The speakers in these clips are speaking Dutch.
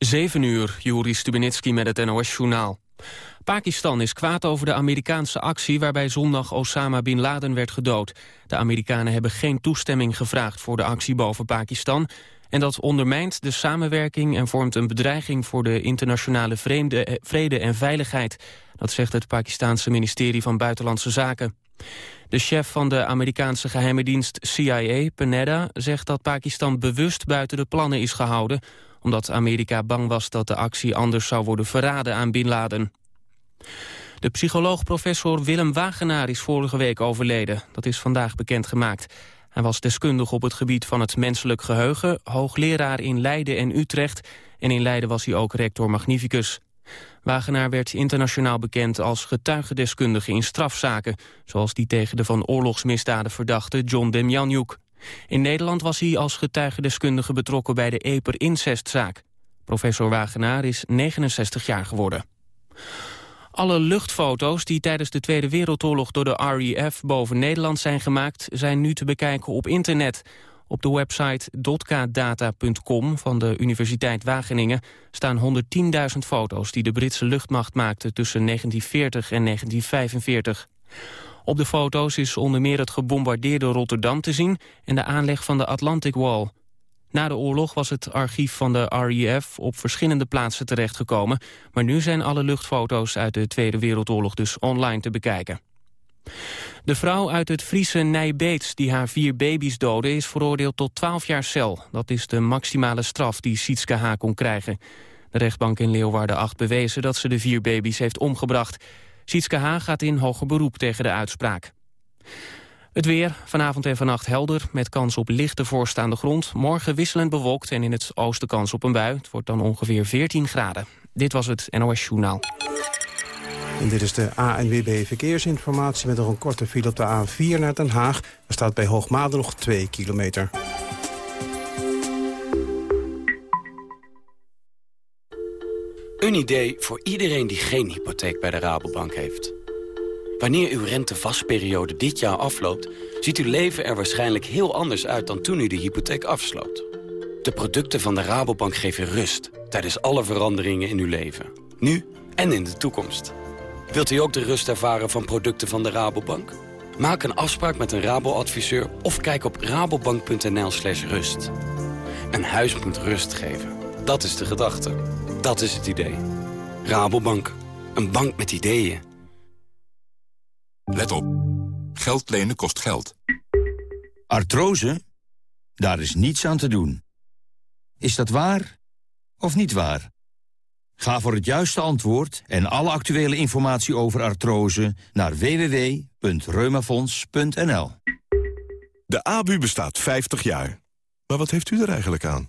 7 uur, Juri Stubenitski met het NOS-journaal. Pakistan is kwaad over de Amerikaanse actie waarbij zondag Osama Bin Laden werd gedood. De Amerikanen hebben geen toestemming gevraagd voor de actie boven Pakistan... en dat ondermijnt de samenwerking en vormt een bedreiging voor de internationale eh, vrede en veiligheid. Dat zegt het Pakistanse ministerie van Buitenlandse Zaken. De chef van de Amerikaanse geheime dienst CIA, Panetta, zegt dat Pakistan bewust buiten de plannen is gehouden omdat Amerika bang was dat de actie anders zou worden verraden aan Bin Laden. De psycholoog professor Willem Wagenaar is vorige week overleden. Dat is vandaag bekendgemaakt. Hij was deskundig op het gebied van het menselijk geheugen... hoogleraar in Leiden en Utrecht... en in Leiden was hij ook rector magnificus. Wagenaar werd internationaal bekend als getuigendeskundige in strafzaken... zoals die tegen de van oorlogsmisdaden verdachte John Demjanjuk. In Nederland was hij als getuigendeskundige betrokken bij de Eper-incestzaak. Professor Wagenaar is 69 jaar geworden. Alle luchtfoto's die tijdens de Tweede Wereldoorlog door de REF boven Nederland zijn gemaakt... zijn nu te bekijken op internet. Op de website dotkadata.com van de Universiteit Wageningen... staan 110.000 foto's die de Britse luchtmacht maakte tussen 1940 en 1945. Op de foto's is onder meer het gebombardeerde Rotterdam te zien... en de aanleg van de Atlantic Wall. Na de oorlog was het archief van de REF op verschillende plaatsen terechtgekomen... maar nu zijn alle luchtfoto's uit de Tweede Wereldoorlog dus online te bekijken. De vrouw uit het Friese Nijbeets die haar vier baby's doodde... is veroordeeld tot 12 jaar cel. Dat is de maximale straf die Sietske H. kon krijgen. De rechtbank in Leeuwarden acht bewezen dat ze de vier baby's heeft omgebracht. Sietske H. gaat in hoger beroep tegen de uitspraak. Het weer, vanavond en vannacht helder, met kans op lichte voorstaande grond. Morgen wisselend bewolkt en in het oosten kans op een bui. Het wordt dan ongeveer 14 graden. Dit was het NOS Journaal. En dit is de ANWB Verkeersinformatie met nog een korte file op de A4 naar Den Haag. Er staat bij Hoogmade nog 2 kilometer. Een idee voor iedereen die geen hypotheek bij de Rabobank heeft. Wanneer uw rentevastperiode dit jaar afloopt... ziet uw leven er waarschijnlijk heel anders uit dan toen u de hypotheek afsloot. De producten van de Rabobank geven rust tijdens alle veranderingen in uw leven. Nu en in de toekomst. Wilt u ook de rust ervaren van producten van de Rabobank? Maak een afspraak met een Rabo-adviseur of kijk op rabobank.nl slash rust. Een huis moet rust geven. Dat is de gedachte. Dat is het idee. Rabobank. Een bank met ideeën. Let op. Geld lenen kost geld. Artrose? Daar is niets aan te doen. Is dat waar of niet waar? Ga voor het juiste antwoord en alle actuele informatie over artrose naar www.reumafonds.nl. De ABU bestaat 50 jaar. Maar wat heeft u er eigenlijk aan?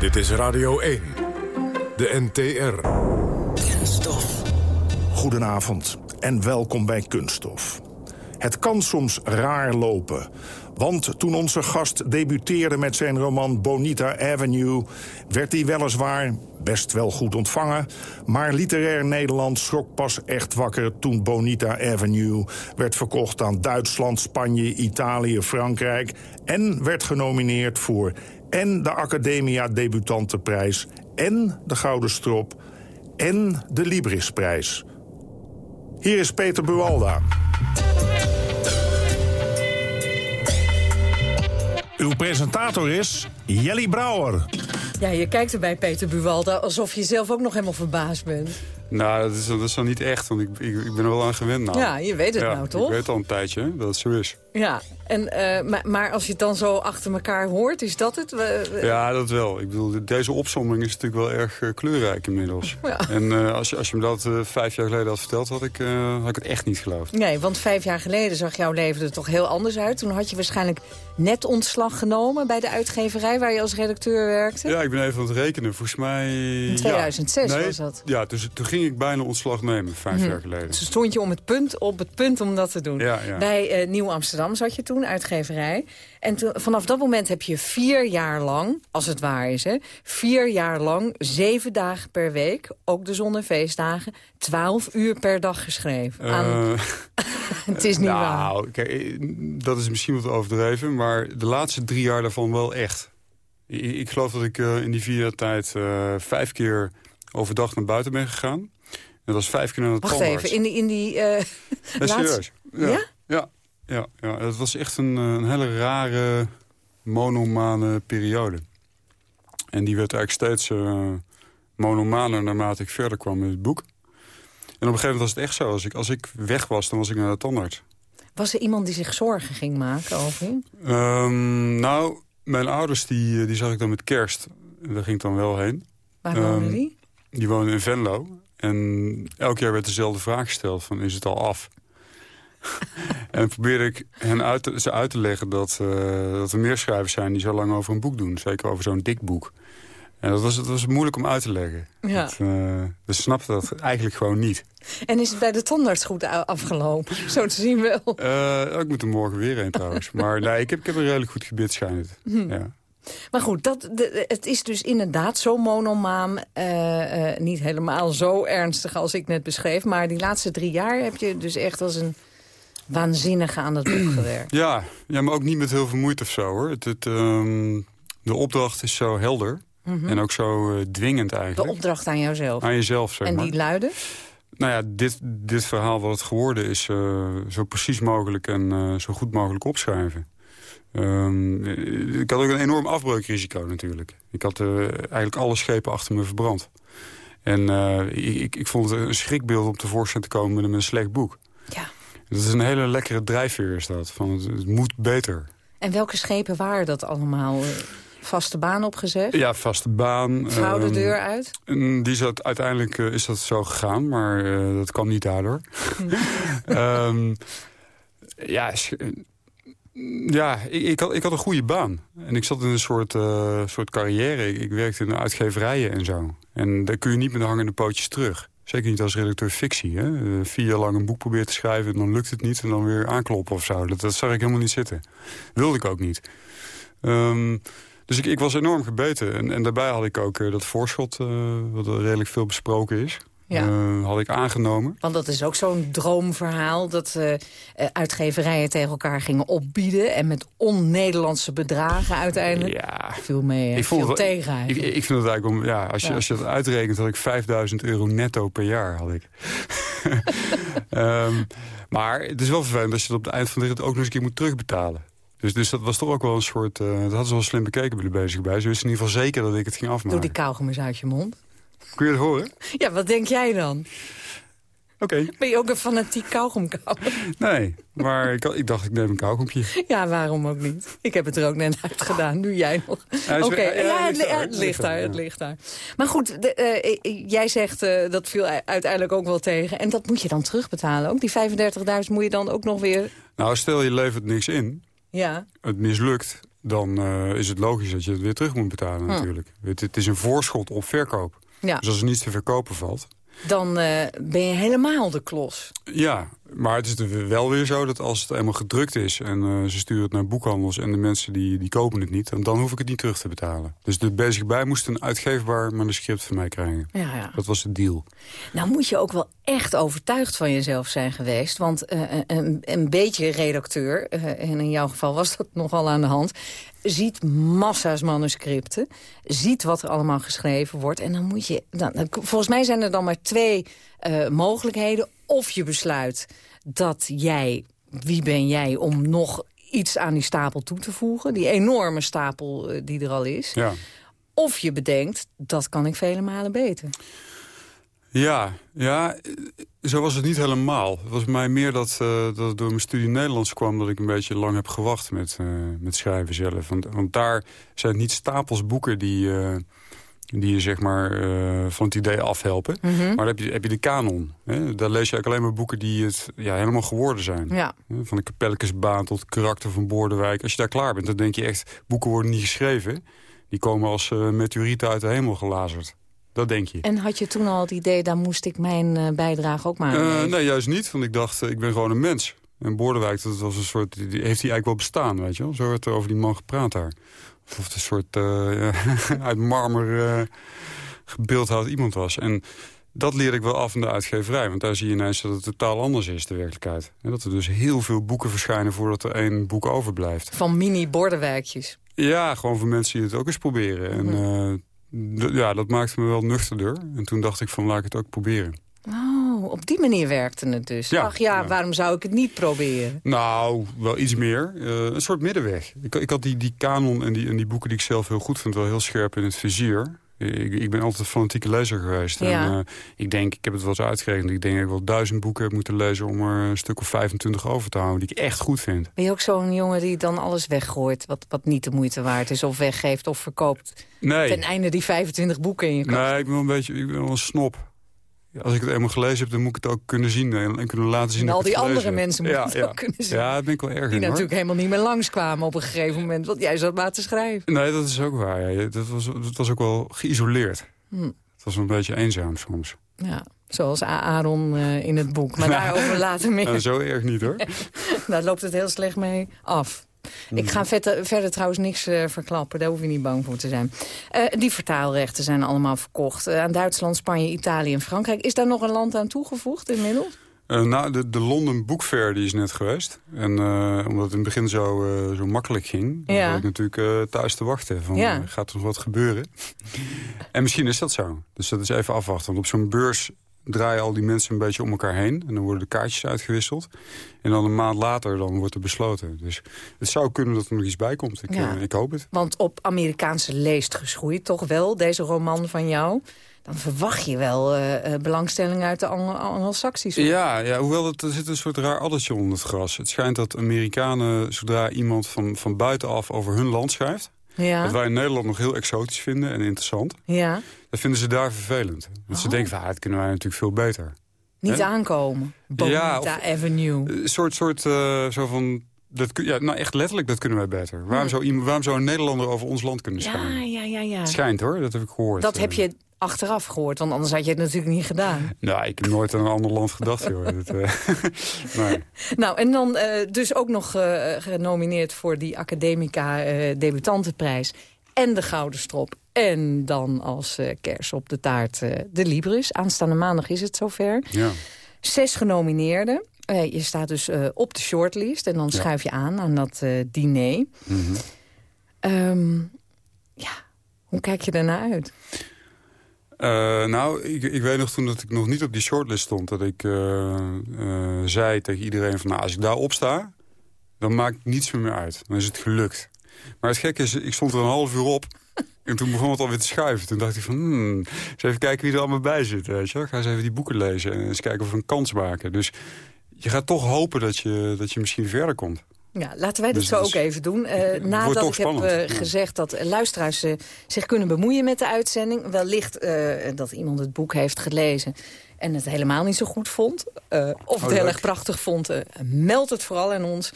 Dit is Radio 1, de NTR. Kunststof. Goedenavond en welkom bij Kunststof. Het kan soms raar lopen. Want toen onze gast debuteerde met zijn roman Bonita Avenue... werd hij weliswaar best wel goed ontvangen... maar literair Nederland schrok pas echt wakker toen Bonita Avenue... werd verkocht aan Duitsland, Spanje, Italië, Frankrijk... en werd genomineerd voor en de Academia Debutantenprijs... en de Gouden Strop en de Librisprijs. Hier is Peter Buwalda. Uw presentator is Jelly Brouwer. Ja, je kijkt erbij, Peter Buwalda, alsof je zelf ook nog helemaal verbaasd bent. Nou, dat is, dat is dan niet echt, want ik, ik, ik ben er wel aan gewend nou. Ja, je weet het nou, toch? ik weet al een tijdje dat het zo is. Ja, En, eh, maar, maar als je het dan zo achter elkaar hoort, is dat het? Ja, dat wel. Ik bedoel, deze opzomming is natuurlijk wel erg uh, kleurrijk inmiddels. Ja. En uh, als, je, als je me dat vijf jaar geleden had verteld, had ik, had ik het echt niet geloofd. Nee, want vijf jaar geleden zag jouw leven er toch heel anders uit. Toen had je waarschijnlijk net ontslag genomen bij de uitgeverij waar je als redacteur werkte. Ja, ik ben even aan het rekenen. Volgens mij... In 2006 was dat. Ja, dus toen ging ik bijna ontslag nemen, vijf hm. jaar geleden. Dus stond je om het punt, op het punt om dat te doen. Ja. Bij Nieuw Amsterdam zat je toen, uitgeverij. En toen, vanaf dat moment heb je vier jaar lang, als het waar is... Hè, vier jaar lang, zeven dagen per week, ook de zon- en feestdagen... twaalf uur per dag geschreven. Uh, het is niet nou, waar. Nou, dat is misschien wat overdreven... maar de laatste drie jaar daarvan wel echt. Ik, ik geloof dat ik uh, in die vier jaar tijd uh, vijf keer overdag naar buiten ben gegaan. En dat was vijf keer naar het Wacht even, in die... In die uh, serieus. Ja? ja? Ja, ja, het was echt een, eh, een hele rare, monomane periode. En die werd eigenlijk steeds uh, monomaner naarmate ik verder kwam in het boek. En op een gegeven moment was het echt zo. Als ik, als ik weg was, dan was ik naar de tandarts. Was er iemand die zich zorgen ging maken over je? Um, nou, mijn ouders die, eh, die zag ik dan met kerst. Daar ging ik dan wel heen. Waar um, wonen die? Die wonen in Venlo. En elk jaar werd dezelfde vraag gesteld van is het al af? en probeerde ik hen uit te, ze uit te leggen dat, uh, dat er meer schrijvers zijn... die zo lang over een boek doen. Zeker over zo'n dik boek. En dat was, dat was moeilijk om uit te leggen. Ja. Dat, uh, dus snapte dat eigenlijk gewoon niet. En is het bij de tandarts goed afgelopen? Zo te zien wel. Uh, ik moet er morgen weer heen trouwens. maar nee, ik heb, ik heb een redelijk goed gebit, schijnt het. Hm. Ja. Maar goed, dat, de, het is dus inderdaad zo monomaam. Uh, niet helemaal zo ernstig als ik net beschreef. Maar die laatste drie jaar heb je dus echt als een waanzinnige aan het boek gewerkt. Ja, ja, maar ook niet met heel veel moeite of zo hoor. Het, het um, de opdracht is zo helder. Mm -hmm. En ook zo uh, dwingend eigenlijk. De opdracht aan jouzelf. Aan jezelf, zeg en maar. die luiden? Nou ja, dit, dit verhaal wat het geworden is... Uh, zo precies mogelijk en uh, zo goed mogelijk opschrijven. Um, ik had ook een enorm afbreukrisico natuurlijk. Ik had eigenlijk alle schepen achter me verbrand. En ik, ik, vond het een schrikbeeld om tevoorschijn te komen met een slecht boek. Ja. Dat is een hele lekkere drijfveer is dat. Van het, het, moet beter. En welke schepen waren dat allemaal? Vaste baan opgezet? Ja, vaste baan. Vrouw de deur uit? Die zat, uiteindelijk uh, is dat zo gegaan, maar uh, dat kwam niet daardoor. um, ja, ja ik, ik, had, ik had een goede baan. En ik zat in een soort, uh, soort carrière. Ik, ik werkte in uitgeverijen en zo. En daar kun je niet met de hangende pootjes terug. Zeker niet als redacteur fictie. Hè? Vier jaar lang een boek proberen te schrijven... en dan lukt het niet en dan weer aankloppen of zo. Dat, dat zag ik helemaal niet zitten. Wilde ik ook niet. Um, dus ik, ik, was enorm gebeten. En, en daarbij had ik ook uh, dat voorschot, uh, wat redelijk veel besproken is... Ja. Uh, had ik aangenomen. Want dat is ook zo'n droomverhaal... dat uh, uitgeverijen tegen elkaar gingen opbieden... en met on-Nederlandse bedragen uiteindelijk ja. viel mee, ik vond tegen ik, ik, vind het eigenlijk... Om, ja, als, je, ja. als je dat uitrekent, had ik 5000 euro netto per jaar. Had ik. um, maar het is wel vervelend als je het op het eind van de rit ook nog eens een keer moet terugbetalen. Dus, dus dat was toch ook wel een soort... Uh, dat hadden ze wel slim bekeken bij de bezig bij. Ze wisten in ieder geval zeker dat ik het ging afmaken. Doe die kauwgom eens uit je mond. Kun je het horen? Ja, wat denk jij dan? Oké. Okay. Ben je ook een fanatiek kauwgomkauwer? Nee, maar ik, ik, dacht ik neem een kauwgompje. Ja, waarom ook niet? Ik heb het er ook net uit gedaan. Nu jij nog. Oké, okay. ja, ja, het, ligt daar, het ligt daar. Maar goed, de, uh, jij zegt uh, dat viel uiteindelijk ook wel tegen. En dat moet je dan terugbetalen ook? Die 35.000 moet je dan ook nog weer... Nou, stel je levert niks in. Ja. Het mislukt, dan uh, is het logisch dat je het weer terug moet betalen hm. natuurlijk. Het, het is een voorschot op verkoop. Ja. Dus als er niets te verkopen valt... Dan uh, ben je helemaal de klos. Ja, maar het is wel weer zo dat als het eenmaal gedrukt is... en uh, ze sturen het naar boekhandels en de mensen die, die kopen het niet... Dan, dan hoef ik het niet terug te betalen. Dus de bezig bij moest een uitgeefbaar manuscript van mij krijgen. Ja, ja. Dat was de deal. Nou moet je ook wel echt overtuigd van jezelf zijn geweest. Want uh, een, een beetje redacteur, en in jouw geval was dat nogal aan de hand ziet massa's manuscripten, ziet wat er allemaal geschreven wordt... en dan moet je... Dan, volgens mij zijn er dan maar twee uh, mogelijkheden. Of je besluit dat jij... Wie ben jij om nog iets aan die stapel toe te voegen? Die enorme stapel uh, die er al is. Ja. Of je bedenkt, dat kan ik vele malen beter. Ja, ja, zo was het niet helemaal. Het was mij meer dat, uh, dat het door mijn studie Nederlands kwam... dat ik een beetje lang heb gewacht met, uh, met schrijven zelf. Want, want daar zijn het niet stapels boeken die, uh, die je zeg maar, van het idee afhelpen. Mm -hmm. Maar dan heb je, heb je de kanon. Hè? Daar lees je eigenlijk alleen maar boeken die het ja, helemaal geworden zijn. Ja. Van de Kapelkesbaan tot karakter van Boordewijk. Als je daar klaar bent, dan denk je echt... boeken worden niet geschreven. Die komen als meteorieten uit de hemel gelazerd. Dat denk je. En had je toen al het idee, daar moest ik mijn uh, bijdrage ook maar uh, Nee, juist niet. Want ik dacht, uh, ik ben gewoon een mens. En Bordewijk, dat was een soort, die, heeft hij eigenlijk wel bestaan, weet je wel. Zo werd er over die man gepraat daar. Of het een soort uit marmer gebeeldhouwd iemand was. En dat leerde ik wel af in de uitgeverij. Want daar zie je ineens dat het totaal anders is, de werkelijkheid. En dat er dus heel veel boeken verschijnen voordat er één boek overblijft. Van mini-bordenwijkjes. Ja, gewoon voor mensen die het ook eens proberen. -hmm. Ja, dat maakte me wel nuchterder. En toen dacht ik van, laat ik het ook proberen. Oh, op die manier werkte het dus. Ja, Ach ja, ja, waarom zou ik het niet proberen? Nou, wel iets meer. Uh, een soort middenweg. Ik, ik had die, die kanon en die, en die boeken die ik zelf heel goed vind... wel heel scherp in het vizier. Ik, ik ben altijd een fanatieke lezer geweest. Ja. En, uh, ik denk, ik heb het wel eens uitgerekend... ik denk dat ik wel duizend boeken heb moeten lezen... om er een stuk of 25 over te houden, die ik echt goed vind. Ben je ook zo'n jongen die dan alles weggooit... Wat, wat niet de moeite waard is, of weggeeft of verkoopt? Nee. Ten einde die 25 boeken in je kast. Nee, ik ben wel een beetje ik ben wel een snop. Als ik het eenmaal gelezen heb, dan moet ik het ook kunnen zien. En kunnen laten zien en al die andere mensen moeten ja, het ja. ook kunnen zien. Ja, dat ben ik wel erg Die in, hoor. natuurlijk helemaal niet meer langskwamen op een gegeven moment. Want jij zat maar te schrijven. Nee, dat is ook waar. Ja. Dat, was, dat was ook wel geïsoleerd. Hm. Het was een beetje eenzaam soms. Ja, zoals Aaron uh, in het boek. Maar daarover later meer. Nou, zo erg niet, hoor. Daar loopt het heel slecht mee af. Ik ga verder, verder trouwens niks uh, verklappen. Daar hoef je niet bang voor te zijn. Uh, die vertaalrechten zijn allemaal verkocht. Uh, aan Duitsland, Spanje, Italië en Frankrijk. Is daar nog een land aan toegevoegd inmiddels? Nou, de, de London Book Fair die is net geweest. En omdat het in het begin zo, zo makkelijk ging... Ja. zat ik natuurlijk thuis te wachten. Van, Ja. gaat er nog wat gebeuren? en misschien is dat zo. Dus dat is even afwachten. Want op zo'n beurs draaien al die mensen een beetje om elkaar heen. En dan worden de kaartjes uitgewisseld. En dan een maand later dan wordt er besloten. Dus het zou kunnen dat er nog iets bij komt. Ik, Ja. eh, ik hoop het. Want op Amerikaanse leest geschoeid, toch wel, deze roman van jou... dan verwacht je wel eh, belangstelling uit de Anglo- Anglo-Saxische. Ja, ja, hoewel het, er zit een soort raar addertje onder het gras. Het schijnt dat Amerikanen, zodra iemand van, van buitenaf over hun land schrijft... Ja, wat wij in Nederland nog heel exotisch vinden en interessant... ja. dat vinden ze daar vervelend. Want ze Oh. denken van, ah, dat kunnen wij natuurlijk veel beter. niet aankomen. Bonita of- Avenue. Een soort, soort eh, zo van... Dat, ja, nou, echt letterlijk, dat kunnen wij beter. Waarom, zou, waarom zou een Nederlander over ons land kunnen schrijven? Ja, ja, ja, ja. Schijnt hoor, dat heb ik gehoord. Dat Eh, heb je achteraf gehoord, want anders had je het natuurlijk niet gedaan. Nou, ik heb nooit aan een ander land gedacht, joh. Dat, eh, nee. Nou, en dan eh, dus ook nog eh, genomineerd voor die Academica debutantenprijs. En de Gouden Strop. En dan als kers op de taart de Libris. Aanstaande maandag is het zover. Ja. Zes genomineerden. Je staat dus op de shortlist. En dan schuif je aan aan dat diner. Mhm. Ehm, ja, hoe kijk je daarna uit? Eh, nou, ik, ik weet nog toen dat ik nog niet op die shortlist stond... dat ik eh, eh, zei tegen iedereen van... Nou, als ik daar op sta, dan maakt niets meer, uit. Dan is het gelukt. Maar het gekke is, ik stond er een half uur op... en toen begon het alweer te schuiven. Toen dacht ik van, hmm, eens even kijken wie er allemaal bij zit. Weet je? Ga eens even die boeken lezen en eens kijken of we een kans maken. Dus je gaat toch hopen dat je, dat je misschien verder komt. Ja, laten wij dat Dus zo ook even doen. Wordt nadat ik heb spannend, eh, gezegd dat luisteraars eh, zich kunnen bemoeien met de uitzending. Wellicht dat iemand het boek heeft gelezen en het helemaal niet zo goed vond. of het heel erg prachtig vond. meld het vooral aan ons.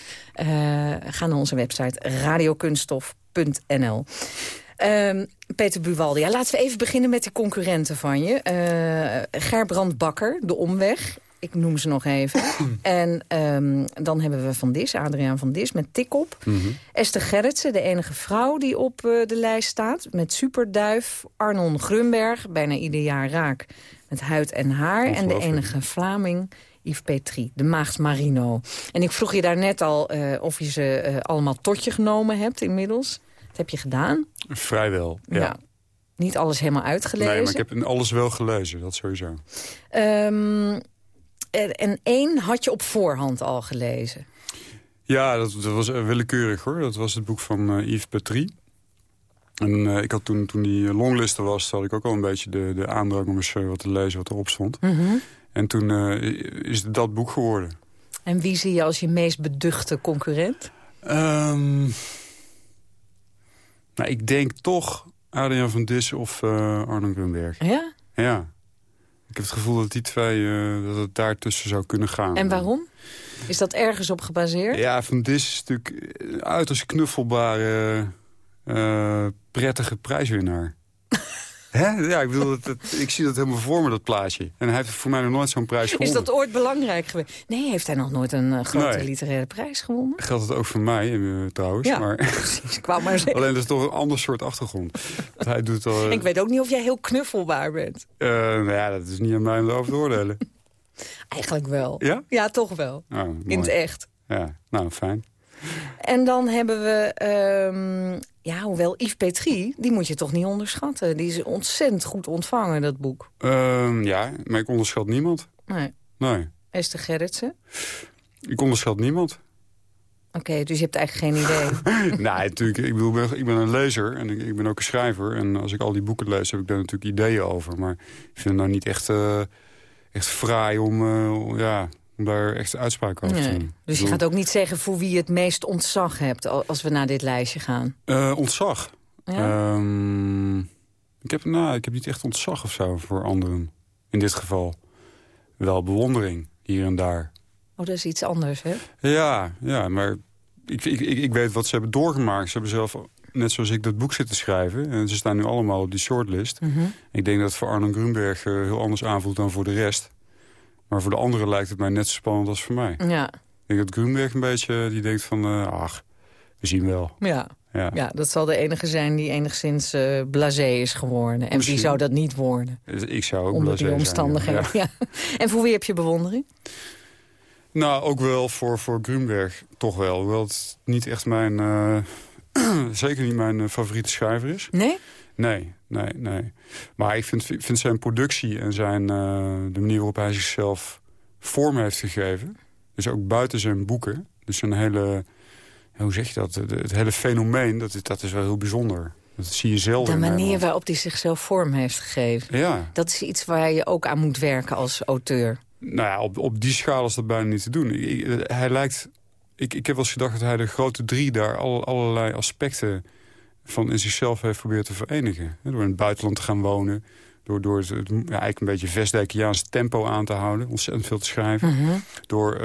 Ga naar onze website radiokunststof.nl. Ehm, Peter Buwaldi, ja, laten we even beginnen met de concurrenten van je. Eh Gerbrand Bakker, De Omweg. Ik noem ze nog even. en ehm, dan hebben we Van Dis, Adriaan Van Dis, met Tikop. Esther Gerritsen, de enige vrouw die op eh, de lijst staat. Met Superduif. Arnon Grunberg, bijna ieder jaar raak. Met Huid en Haar. En de enige Vlaming, Yves Petrie, de Maagd Marino. En ik vroeg je daar net al eh, of je ze eh, allemaal tot je genomen hebt inmiddels. Dat heb je gedaan. Vrijwel, ja. Ja. Niet alles helemaal uitgelezen. Nee, maar ik heb alles wel gelezen, dat sowieso. Ehm, en- en één had je op voorhand al gelezen. Ja, dat, dat was eh, willekeurig hoor. Dat was het boek van eh, Yves Petrie. En ik had toen, toen die longlisten was, had ik ook al een beetje de, de aandrang om eens wat te lezen wat erop stond. Mhm. En toen is het dat boek geworden. En wie zie je als je meest beduchte concurrent? Ehm, nou, ik denk toch Adriaan van Dis of uh, Arno Grunberg. Ja? Ja. Ik heb het gevoel dat die twee, uh, dat het daartussen zou kunnen gaan. En waarom? Is dat ergens op gebaseerd? Ja, Van Dis is natuurlijk een uiterst knuffelbare, uh, prettige prijswinnaar. Hè? Ja, ik, bedoel, dat, ik zie dat helemaal voor me, dat plaatje. En hij heeft voor mij nog nooit zo'n prijs gewonnen. Is dat ooit belangrijk geweest? Nee, heeft hij nog nooit een uh, grote literaire prijs gewonnen? Geldt het ook voor mij, uh, trouwens. Ja, maar... precies. Maar zeggen. Alleen dat is toch een ander soort achtergrond. hij doet al, uh... Ik weet ook niet of jij heel knuffelbaar bent. nou ja, dat is niet aan mij om te oordelen. Eigenlijk wel. Ja? Ja, toch wel. Oh, In het echt. Ja, nou, fijn. En dan hebben we, um, ja, hoewel Yves Petrie, die moet je toch niet onderschatten. Die is ontzettend goed ontvangen, dat boek. Um, ja, maar ik onderschat niemand. Nee. Nee. Esther Gerritsen? Ik onderschat niemand. Oké, okay, dus je hebt eigenlijk geen idee. nee, natuurlijk. Ik bedoel, ik ben een lezer en ik, ik, ben ook een schrijver. En als ik al die boeken lees, heb ik daar natuurlijk ideeën over. Maar ik vind het nou niet echt, uh, echt fraai om, uh, ja, om daar echt uitspraak over te doen. Dus je gaat ook niet zeggen voor wie je het meest ontzag hebt... als we naar dit lijstje gaan? Uh, ontzag? Ja? Um, ik, heb, nou, ik heb niet echt ontzag of zo voor anderen. In dit geval. Wel bewondering, hier en daar. Oh, dat is iets anders, hè? Ja, ja maar ik, ik, ik, weet wat ze hebben doorgemaakt. Ze hebben zelf, net zoals ik, dat boek zitten schrijven. En ze staan nu allemaal op die shortlist. Mm -hmm. Ik denk dat het voor Arno Grunberg uh, heel anders aanvoelt dan voor de rest. Maar voor de anderen lijkt het mij net zo spannend als voor mij. Ja. Ik denk dat Grunberg een beetje, die denkt van, uh, ach, we zien wel. Ja. Ja. ja, dat zal de enige zijn die enigszins uh, blasé is geworden. En Misschien. wie zou dat niet worden? Ik zou ook Onder die omstandigheden. Zijn, ja. Ja. En voor wie heb je bewondering? Nou, ook wel voor, voor Grunberg, toch wel. Hoewel het niet echt mijn, uh, zeker niet mijn favoriete schrijver is. Nee? Nee, nee, nee. Maar ik vind, vind zijn productie en zijn, uh, de manier waarop hij zichzelf vorm heeft gegeven... dus ook buiten zijn boeken, dus een hele... hoe zeg je dat? Het hele fenomeen, dat, dat is wel heel bijzonder. Dat zie je zelden. De manier waarop hij zichzelf vorm heeft gegeven. Ja. Dat is iets waar je ook aan moet werken als auteur. Nou ja, op, op die schaal is dat bijna niet te doen. Hij lijkt... Ik, ik heb wel eens gedacht dat hij de grote drie daar alle, allerlei aspecten van in zichzelf heeft proberen te verenigen. Door in het buitenland te gaan wonen. Door, door het, ja, eigenlijk een beetje Westdijkiaans tempo aan te houden. Ontzettend veel te schrijven. Mm -hmm. Door uh,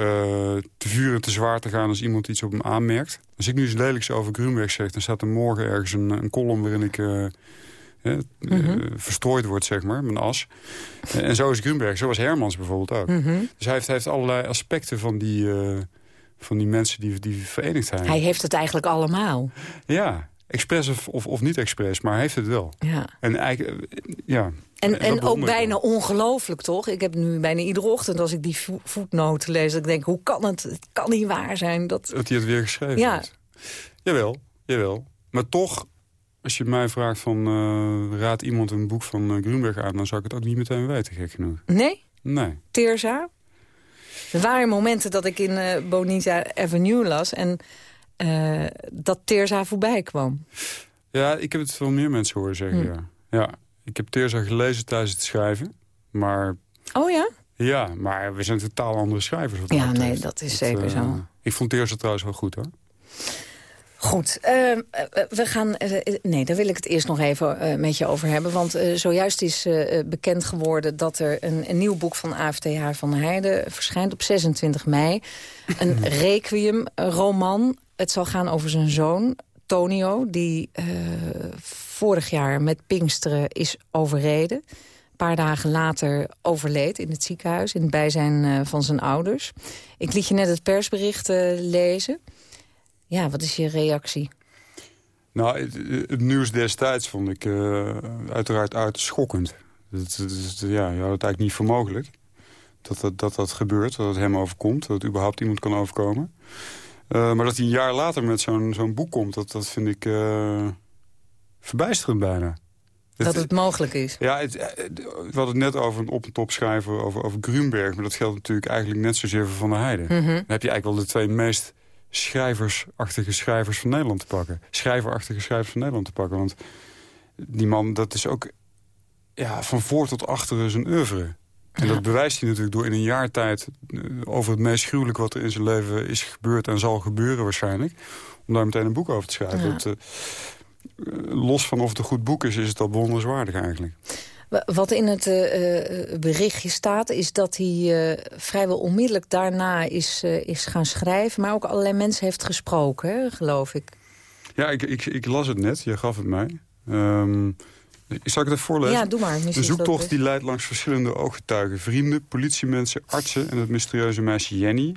te vuur en te zwaar te gaan als iemand iets op hem aanmerkt. Als ik nu iets lelijks over Grunberg zeg... dan staat er morgen ergens een, een column waarin ik... Uh, uh, mm -hmm. verstrooid wordt, zeg maar, mijn as. en zo is Grunberg, zo was Hermans bijvoorbeeld ook. Mm -hmm. Dus hij heeft, hij heeft allerlei aspecten van die, van die mensen die, die verenigd zijn. Hij heeft het eigenlijk allemaal. Ja, expres of, of, of niet expres, maar hij heeft het wel. Ja. En eigenlijk, ja. En, en ook bijna ongelooflijk, toch? Ik heb nu bijna iedere ochtend als ik die vo voetnoten lees... dat ik denk, hoe kan het? Het kan niet waar zijn. Dat, dat hij het weer geschreven ja. heeft. Jawel, jawel. Maar toch, als je mij vraagt van... Uh, raad iemand een boek van uh, Grunberg aan... dan zou ik het ook niet meteen weten, gek genoeg. Nee? Nee. Teerza? Er waren momenten dat ik in uh, Bonita Avenue las... en uh, dat Teerza voorbij kwam. Ja, ik heb het veel meer mensen horen zeggen, Hm. ja. ja. Ik heb Teerza gelezen tijdens het schrijven, maar... Oh ja? Ja, maar we zijn totaal andere schrijvers. Wat Ja, nee, dat is Dat, zeker uh, zo. Ik vond Teerza trouwens wel goed, hoor. Goed, uh, we gaan... Uh, nee, daar wil ik het eerst nog even uh, met je over hebben. Want zojuist is bekend geworden dat er een, een, nieuw boek van AFTH van Heijden verschijnt op 26 mei. Een requiem-roman. Het zal gaan over zijn zoon, Tonio, die vorig jaar met Pinksteren is overreden. Een paar dagen later overleed in het ziekenhuis... in het bijzijn van zijn ouders. Ik liet je net het persbericht lezen... Ja, wat is je reactie? Nou, het, nieuws destijds vond ik uiteraard uiterst schokkend. Ja, je had het eigenlijk niet voor mogelijk. Dat dat, dat dat gebeurt, dat het hem overkomt. Dat het überhaupt iemand kan overkomen. Uh, maar dat hij een jaar later met zo'n zo'n boek komt... dat, dat vind ik uh, verbijsterend bijna. Dat het mogelijk is? Ja, het, we hadden het net over een op- en top schrijven over, over Grunberg. Maar dat geldt natuurlijk eigenlijk net zozeer voor Van der Heijden. Mm -hmm. Dan heb je eigenlijk wel de twee meest schrijversachtige schrijvers van Nederland te pakken. Schrijverachtige schrijvers van Nederland te pakken. Want die man, dat is ook ja, van voor tot achter zijn oeuvre. En dat bewijst hij natuurlijk door in een jaar tijd... Eh, over het meest gruwelijke wat er in zijn leven is gebeurd... en zal gebeuren waarschijnlijk... om daar meteen een boek over te schrijven. Ja. Dat, eh, los van of het een goed boek is, is het al bewonderenswaardig eigenlijk. Wat in het uh, berichtje staat, is dat hij uh, vrijwel onmiddellijk daarna is, is gaan schrijven... maar ook allerlei mensen heeft gesproken, hè, geloof ik. Ja, ik, ik, ik las het net. Je gaf het mij. Um, zal ik het even voorlezen? Ja, doe maar. Een zoektocht die leidt langs verschillende ooggetuigen. Vrienden, politiemensen, artsen en het mysterieuze meisje Jenny...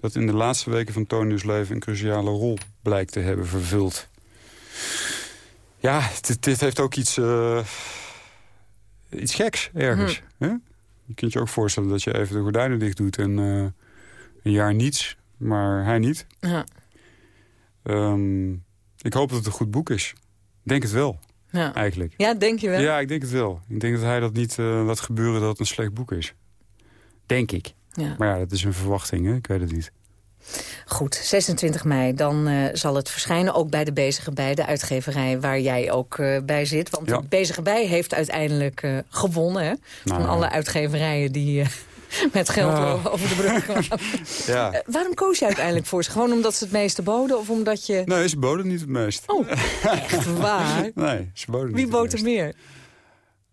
dat in de laatste weken van Tonius leven een cruciale rol blijkt te hebben vervuld. Ja, dit, dit heeft ook iets, uh, iets geks ergens. Hm. Hè? Je kunt je ook voorstellen dat je even de gordijnen dicht doet... en uh, een jaar niets, maar hij niet. Ja. Um, ik hoop dat het een goed boek is. Denk het wel. Ja. Eigenlijk. Ja, denk je wel? Ja, ik denk het wel. Ik denk dat hij dat niet uh, laat gebeuren dat het een slecht boek is. Denk ik. Ja. Maar ja, dat is een verwachting, hè? ik weet het niet. Goed, 26 mei, dan uh, zal het verschijnen. Ook bij de Bezige Bij, de uitgeverij waar jij ook uh, bij zit. Want ja. de Bezige Bij heeft uiteindelijk uh, gewonnen. Hè? Nou, Van alle uitgeverijen die met geld Ah. over de brug kwamen. ja. waarom koos je uiteindelijk voor ze? Gewoon omdat ze het meeste boden of omdat je... Nee, ze boden niet het meest. Oh, echt waar? nee, ze boden Wie bood er meer?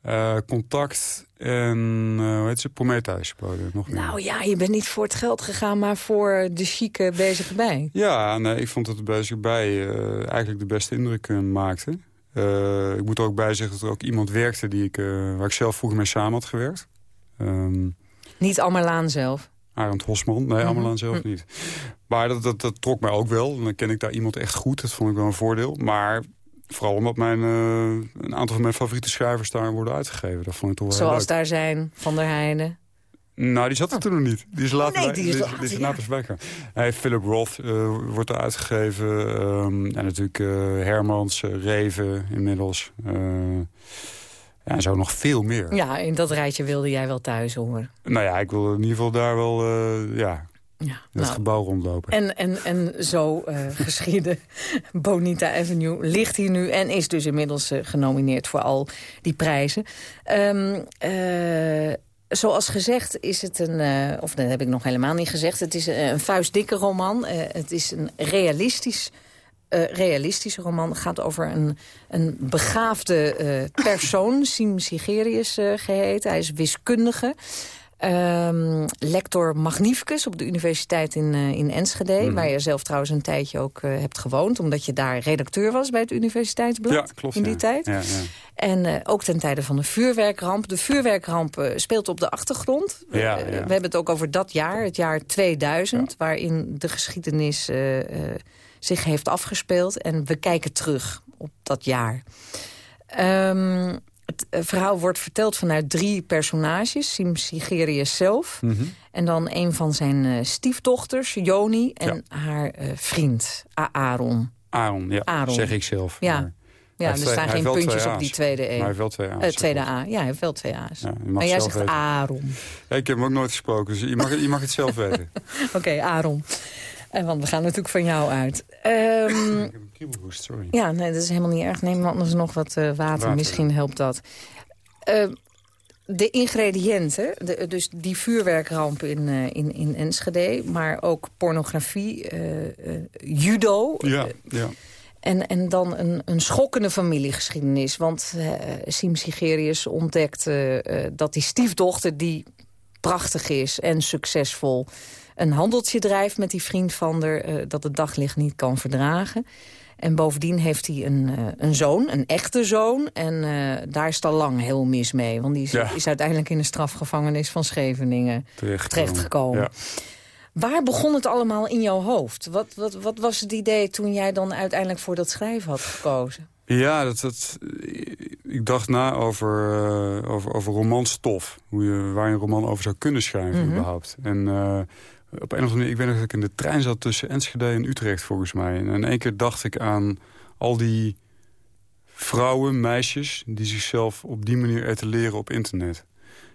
Uh, contact en uh, hoe heet ze? Prometheus boden nog meer. Nou ja, je bent niet voor het geld gegaan, maar voor de chique bezige bij. Ja, nee, ik vond dat de bezige bij eigenlijk de beste indruk maakte. ik moet er ook bij zeggen dat er ook iemand werkte die ik, waar ik zelf vroeger mee samen had gewerkt. Um, niet Ammerlaan zelf? Arend Hosman. Nee, -hmm. Ammerlaan zelf niet. Maar dat, dat, dat trok mij ook wel. Dan ken ik daar iemand echt goed. Dat vond ik wel een voordeel. Maar vooral omdat mijn, uh, een aantal van mijn favoriete schrijvers daar worden uitgegeven. Dat vond ik toch wel Zoals daar zijn Van der Heijden. Nou, die zat er oh. toen nog niet. Die is later oh, nee, bij, die is, later, die is ja. later bijgekomen. Hey, Philip Roth uh, wordt er uitgegeven. Um, en natuurlijk uh, Hermans, Reven inmiddels. Ja, en zo nog veel meer. Ja, in dat rijtje wilde jij wel thuis horen. Nou ja, ik wil in ieder geval daar wel uh, ja, ja, in het nou, gebouw rondlopen. En, en, en zo uh, geschieden. Bonita Avenue ligt hier nu en is dus inmiddels uh, genomineerd voor al die prijzen. Um, zoals gezegd is het een, of dat heb ik nog helemaal niet gezegd... het is een, een vuistdikke roman. het is een realistisch uh, realistische roman. Gaat over een, een begaafde uh, persoon, Sim Sigerius uh, geheten. Hij is wiskundige. Um, lector magnificus op de universiteit in, in Enschede... Mm. waar je zelf trouwens een tijdje ook hebt gewoond... omdat je daar redacteur was bij het universiteitsblad ja, klopt, in die ja. tijd. Ja, ja. En ook ten tijde van de vuurwerkramp. De vuurwerkramp speelt op de achtergrond. We hebben het ook over dat jaar, het jaar 2000... waarin de geschiedenis zich heeft afgespeeld. En we kijken terug op dat jaar. Um, het verhaal wordt verteld vanuit drie personages. Sim Sigerius zelf. Mm -hmm. En dan een van zijn uh, stiefdochters, Joni. En ja. haar uh, vriend, Aaron. Aaron, ja. Aaron. Zeg ik zelf. Ja. Maar... Ja, er staan geen puntjes op die tweede E. Maar hij heeft wel twee A's. Uh, tweede A, ja, hij heeft wel twee A's. Ja, maar jij zegt weten. Aaron. Ja, ik heb hem ook nooit gesproken, dus je mag, je mag het zelf weten. Oké, okay, Aaron. En want we gaan natuurlijk van jou uit. Um, ik heb een kriebelhoest, sorry. Ja, nee, dat is helemaal niet erg. Neem anders nog wat uh, water. water. Misschien helpt dat. Uh, de ingrediënten, de, dus die vuurwerkramp in, uh, in, in Enschede... maar ook pornografie, judo... Ja, ja. En, en dan een, een schokkende familiegeschiedenis. Want Sim Sigerius ontdekt dat die stiefdochter... die prachtig is en succesvol een handeltje drijft met die vriend van haar... Uh, dat het daglicht niet kan verdragen. En bovendien heeft hij een, uh, een zoon, een echte zoon. En uh, daar is het al lang heel mis mee. Want die is, ja. is uiteindelijk in de strafgevangenis van Scheveningen terechtgekomen. terecht Ja. Waar begon het allemaal in jouw hoofd? Wat, wat, wat was het idee toen jij dan uiteindelijk voor dat schrijven had gekozen? Ja, dat, dat, ik dacht na over, uh, over, over romanstof. Hoe je, waar je een roman over zou kunnen schrijven Mhm. überhaupt. En uh, op een of andere manier, ik weet nog dat ik in de trein zat tussen Enschede en Utrecht volgens mij. En in één keer dacht ik aan al die vrouwen, meisjes... die zichzelf op die manier etaleren op internet.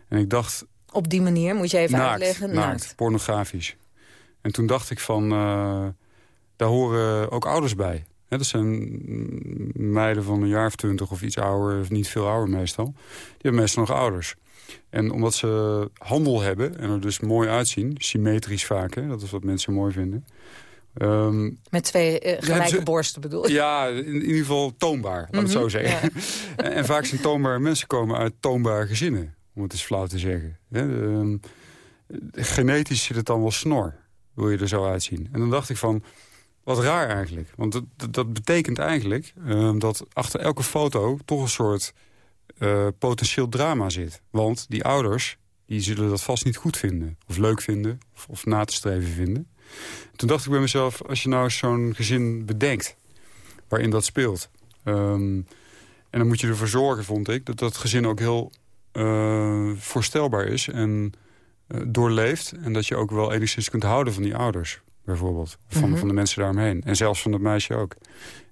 En ik dacht... Op die manier, moet je even naakt, uitleggen? Naakt, pornografisch. En toen dacht ik van... Uh, daar horen ook ouders bij. dat zijn meiden van een jaar of twintig of iets ouder, of niet veel ouder meestal. Die hebben meestal nog ouders. En omdat ze handel hebben en er dus mooi uitzien, symmetrisch vaak, hè, dat is wat mensen mooi vinden... Ehm, Met twee uh, gelijke borsten bedoel je? Ja, in, ieder geval toonbaar, laat mm het zo mhm, zeggen. en, vaak zijn toonbare mensen komen uit toonbare gezinnen, om het eens flauw te zeggen. Ehm, genetisch zit het dan wel snor, wil je er zo uitzien. En dan dacht ik van, wat raar eigenlijk. Want dat, dat betekent eigenlijk ehm, dat achter elke foto toch een soort uh, potentieel drama zit. Want die ouders die zullen dat vast niet goed vinden. Of leuk vinden. Of, of na te streven vinden. Toen dacht ik bij mezelf, als je nou zo'n gezin bedenkt... waarin dat speelt... Ehm, en dan moet je ervoor zorgen, vond ik... dat dat gezin ook heel uh, voorstelbaar is en uh, doorleeft. En dat je ook wel enigszins kunt houden van die ouders, bijvoorbeeld. Van, mhm. van de mensen daaromheen. En zelfs van het meisje ook.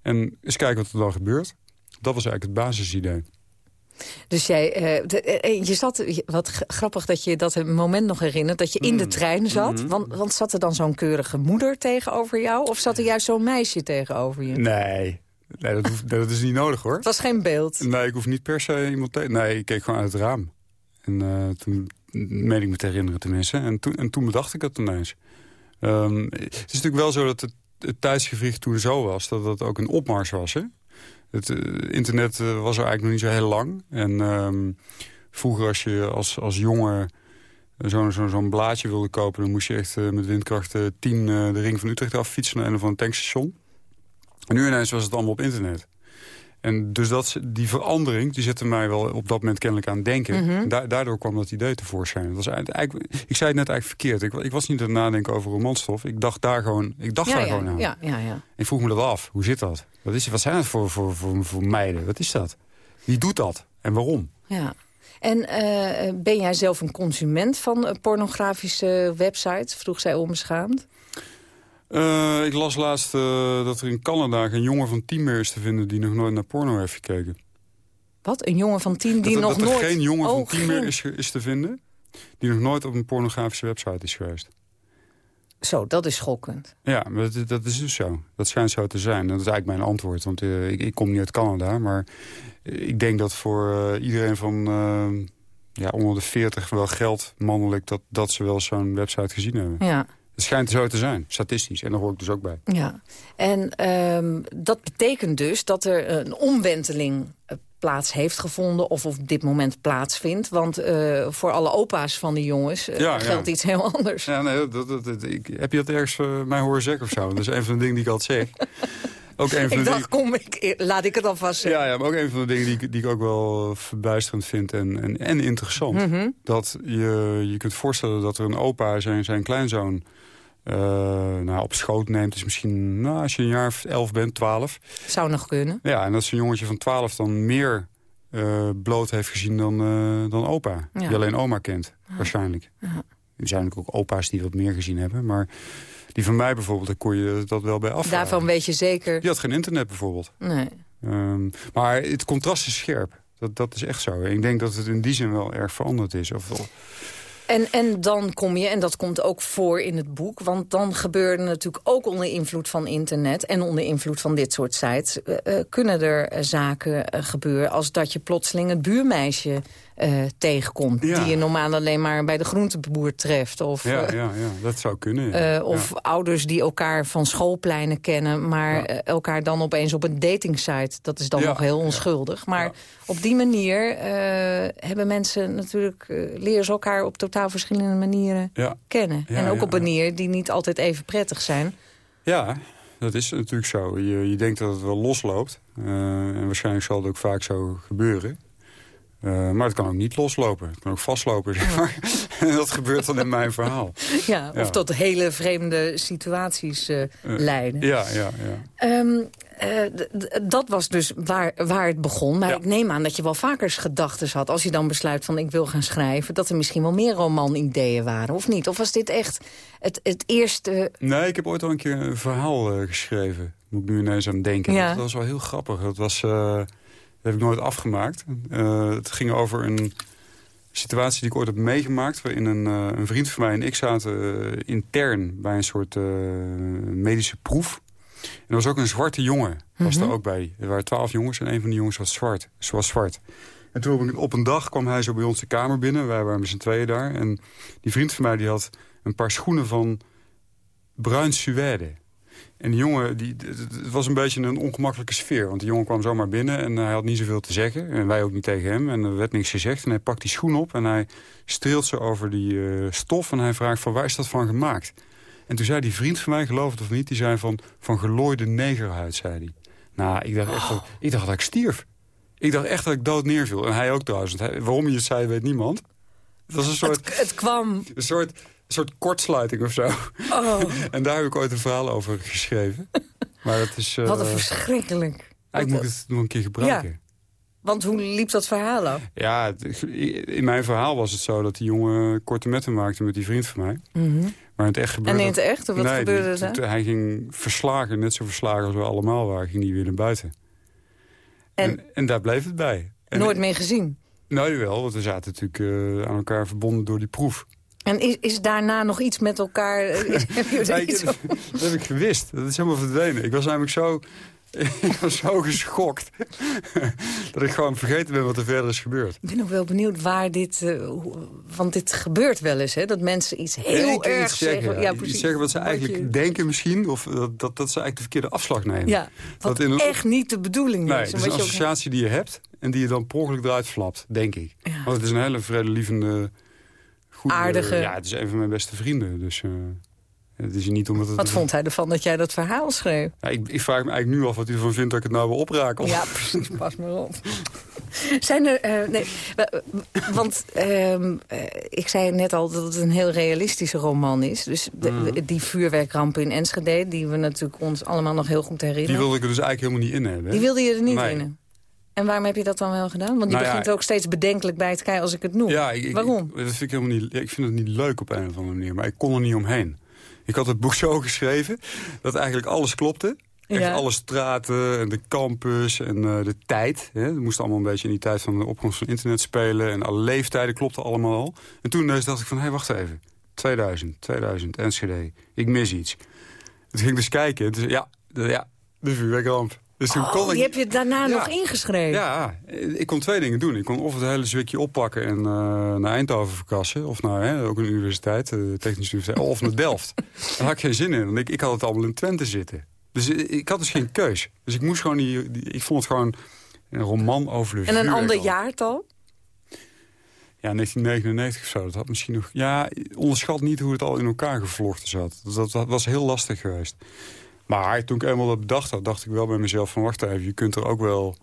En eens kijken wat er dan gebeurt. Dat was eigenlijk het basisidee. Dus jij, uh, je zat, wat grappig dat je dat moment nog herinnert... dat je in de mm. trein zat. Mm-hmm. Want, want zat er dan zo'n keurige moeder tegenover jou? Of zat er juist zo'n meisje tegenover je? Nee, nee dat, dat is niet nodig hoor. Het was geen beeld? Nee, ik hoef niet per se iemand tegen... Nee, ik keek gewoon uit het raam. En uh, toen meen ik me te herinneren tenminste. En toen, en toen bedacht ik het ineens. Um, het is natuurlijk wel zo dat het, het tijdsgevricht toen zo was... dat dat ook een opmars was, hè? Het eh, internet eh, was er eigenlijk nog niet zo heel lang. En ehm, vroeger als je als, als jongen zo'n zo, zo'n blaadje wilde kopen... dan moest je echt met windkracht 10 de ring van Utrecht affietsen... naar een of een tankstation. En nu ineens was het allemaal op internet. En dus dat, die verandering die zette mij wel op dat moment kennelijk aan denken. Mhm. daardoor kwam dat idee tevoorschijn. Dat was eigenlijk, ik zei het net eigenlijk verkeerd. Ik, ik was niet aan het nadenken over romanstof. Ik dacht daar gewoon, ik dacht daar gewoon aan. Ja, ja, ja. Ik vroeg me dat af. Hoe zit dat? Wat, is, wat zijn het voor, voor, voor, voor meiden? Wat is dat? Wie doet dat? En waarom? Ja. En uh, ben jij zelf een consument van pornografische websites? Vroeg zij onbeschaamd. Uh, ik las laatst uh, dat er in Canada een jongen van tien meer is te vinden... die nog nooit naar porno heeft gekeken. Wat? Een jongen van tien die nog dat nooit... Dat er geen jongen van oh, tien meer is, is te vinden... die nog nooit op een pornografische website is geweest. Zo, dat is schokkend. Ja, maar dat, dat is dus zo. Dat schijnt zo te zijn. Dat is eigenlijk mijn antwoord. Want uh, ik, ik, kom niet uit Canada. Maar ik denk dat voor iedereen van ja, onder de 40 wel geld mannelijk... dat, dat ze wel zo'n website gezien hebben. Ja. Het schijnt zo te zijn, statistisch. En daar hoor ik dus ook bij. Ja, en um, dat betekent dus dat er een omwenteling eh, plaats heeft gevonden of op dit moment plaatsvindt. Want uh, voor alle opa's van die jongens uh, geldt iets heel anders. Ja, nee, dat, dat, dat, ik, heb je dat ergens uh, mij horen zeggen of zo? Dat is een van de dingen die ik altijd zeg. Ook een van ik dacht, kom, ik, laat ik het alvast zeggen. Ja, ja, maar ook een van de dingen die, ik, die ik ook wel verbijsterend vind en, en, en interessant. Mhm. Dat je je kunt voorstellen dat er een opa zijn, zijn kleinzoon uh, nou, op schoot neemt. is misschien, nou, als je een jaar of elf bent, twaalf. Zou nog kunnen. Ja, en dat is een jongetje van twaalf dan meer uh, bloot heeft gezien dan, uh, dan opa. Die alleen oma kent, waarschijnlijk. Ja. Er zijn natuurlijk ook opa's die wat meer gezien hebben. Maar die van mij bijvoorbeeld, daar kon je dat wel bij af. Daarvan weet je zeker. Die had geen internet bijvoorbeeld. Nee. Um, maar het contrast is scherp. Dat, dat is echt zo. Ik denk dat het in die zin wel erg veranderd is. Of, en, en dan kom je, en dat komt ook voor in het boek... want dan gebeuren natuurlijk ook onder invloed van internet... en onder invloed van dit soort sites... Uh, kunnen er uh, zaken gebeuren als dat je plotseling het buurmeisje uh, tegenkomt. Die je normaal alleen maar bij de groenteboer treft. Of, ja, ja, ja, dat zou kunnen. Uh, of ouders die elkaar van schoolpleinen kennen... maar elkaar dan opeens op een datingsite. Dat is dan nog heel onschuldig. Maar op die manier hebben mensen natuurlijk... leren ze elkaar op totaal verschillende manieren kennen. en ook op een manier die niet altijd even prettig zijn. Ja, dat is natuurlijk zo. Je, je denkt dat het wel losloopt. en waarschijnlijk zal het ook vaak zo gebeuren. Uh, maar het kan ook niet loslopen. Het kan ook vastlopen, zeg maar. en dat gebeurt dan in mijn verhaal. Ja, of tot hele vreemde situaties uh, leiden. Ja, ja, ja. Um, dat was dus waar, waar het begon. Maar ik neem aan dat je wel vaker gedachten had... als je dan besluit van ik wil gaan schrijven... dat er misschien wel meer romanideeën waren, of niet? Of was dit echt het, het eerste... Nee, ik heb ooit al een keer een verhaal geschreven. Moet ik nu ineens aan denken. Ja. Dat was wel heel grappig. Dat was heb ik nooit afgemaakt. Uh, het ging over een situatie die ik ooit heb meegemaakt... waarin een, uh, een vriend van mij en ik zaten uh, intern bij een soort medische proef. er was ook een zwarte jongen, was Mhm. er ook bij. Er waren twaalf jongens en een van die jongens was zwart. Ze was zwart. En toen op een, op een dag kwam hij zo bij ons de kamer binnen. Wij waren met z'n tweeën daar. En die vriend van mij die had een paar schoenen van bruin suède. En die jongen, die, het- was een beetje een ongemakkelijke sfeer. Want die jongen kwam zomaar binnen en hij had niet zoveel te zeggen. En wij ook niet tegen hem. En er werd niks gezegd. En hij pakt die schoen op en hij streelt ze over die eh, stof. En hij vraagt van waar is dat van gemaakt? En toen zei die vriend van mij, geloof het of niet... die zei van, van gelooide negerhuid, zei hij. Nou, ik dacht, echt dat, ik dacht dat ik stierf. Ik dacht echt dat ik dood neerviel. En hij ook trouwens. Hij- waarom hij het zei, weet niemand. Het was een soort, Het, het kwam... een soort, soort kortsluiting of zo. Oh, En daar heb ik ooit een verhaal over geschreven. Maar dat is... eh, wat een verschrikkelijk. ik moet het nog een keer gebruiken. Ja. Want hoe liep dat verhaal af? het- in mijn verhaal was het zo dat die jongen korte metten maakte met die vriend van mij. Maar in het echt gebeurde... En in het echt? Of wat nee, gebeurde die- er dan? Hij ging verslagen, net zo verslagen als we allemaal waren, ging hij weer naar buiten. En- En, en, daar bleef het bij. En, Nooit meer gezien. Nou, wel, want we zaten natuurlijk eh, aan elkaar verbonden door die proef. En is, is daarna nog iets met elkaar... Ja, ik- dat heb ik gewist. Dat is helemaal verdwenen. Ik was namelijk zo, ik was zo geschokt... dat ik gewoon vergeten ben wat er verder is gebeurd. Ik ben ook wel benieuwd waar dit... eh, want dit gebeurt wel eens, hè? Dat mensen iets heel erg iets zeggen, zeggen. ja. precies. Iets zeggen wat ze Wat eigenlijk je- denken misschien. Of dat, dat, dat ze eigenlijk de verkeerde afslag nemen. Ja, wat Dat in een- echt niet de bedoeling Nee, is. het is een ook- associatie die je hebt en die je dan per ongeluk eruit flapt, denk ik. Ja. Want het is een hele vredelievende, goede... Aardige. Ja, het is een van mijn beste vrienden. Dus eh, het is niet omdat het... Wat vond hij ervan dat jij dat verhaal schreef? Ja, ik, ik vraag me eigenlijk nu af wat hij ervan vindt dat ik het nou wil opraken. Ja, precies. Pas maar op. Zijn er... eh, nee, wa- want ehm, eh, ik zei net al dat het een heel realistische roman is. Dus de- Mhm. die vuurwerkramp in Enschede... die we natuurlijk ons allemaal nog heel goed Die herinneren... wilde ik er dus eigenlijk helemaal niet in hebben. hè? Die wilde je er niet Nee. in. En waarom heb je dat dan wel gedaan? Want je Nou ja, begint ook steeds bedenkelijk bij het kijken als ik het noem. Ja, ik, Waarom? ik- dat vind ik, helemaal niet, ik vind het niet leuk op een of andere manier. Maar ik kon er niet omheen. Ik had het boek zo geschreven dat eigenlijk alles klopte. Echt Ja. alle straten en de campus en eh, de tijd. Hè. We moesten allemaal een beetje in die tijd van de opkomst van internet spelen. En alle leeftijden klopten allemaal al. En toen ineens dacht ik van, hé, hey, wacht even. 2000, 2000, Enschede. Ik mis iets. Toen ging ik dus kijken. Dus, ja, de, ja, de vuurwerkramp. Dus toen kon Oh, ik... die heb je daarna Ja. nog ingeschreven? Ja, ik kon twee dingen doen. Ik kon of het hele zwikje oppakken en eh, naar Eindhoven verkassen. Of naar hè, ook een universiteit, de Technische Universiteit. Of naar Delft. Daar had ik geen zin in. Want ik, ik had het allemaal in Twente zitten. Dus ik, ik had dus geen keus. Dus ik moest gewoon die, die- Ik vond het gewoon een roman over de En een ander jaartal? Ja, 1999 of zo. Dat had misschien nog... Ja, onderschat niet hoe het al in elkaar gevlochten zat. Dat, dat was heel lastig geweest. Maar toen ik eenmaal dat bedacht had, dacht ik wel bij mezelf van... wacht even, je kunt er ook wel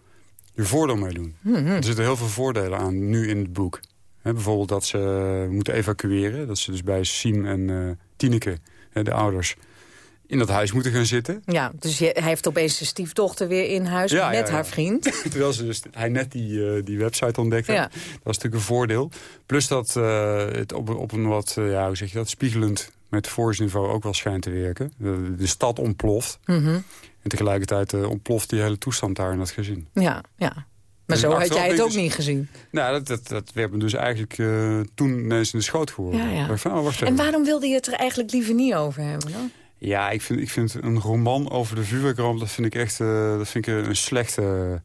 je voordeel mee doen. Er zitten heel veel voordelen aan nu in het boek. Bijvoorbeeld dat ze eh, moeten evacueren. Dat ze dus bij Siem en eh Tineke, de ouders, in dat huis moeten gaan zitten. Ja, dus hij heeft opeens zijn stiefdochter weer in huis Ja, met ja, ja. haar vriend. Terwijl ze dus, hij net die, eh, die website ontdekte. Ja. Dat was natuurlijk een voordeel. Plus dat het op, op een wat, ja, hoe zeg je dat, spiegelend metaforisch ook wel schijnt te werken. De, de stad ontploft. Mhm. En tegelijkertijd eh, ontploft die hele toestand daar in dat gezin. Ja, ja. Maar Dus zo had jij het ook dus- niet gezien. Nou, dat, dat, dat werd me dus eigenlijk eh, toen ineens in de schoot geworden. Ja, ja. Van, oh. En waarom wilde je het er eigenlijk liever niet over hebben dan? Ja, ik vind, ik vind een roman over de vuurwerkramp... dat vind ik echt eh, dat vind ik een slechte...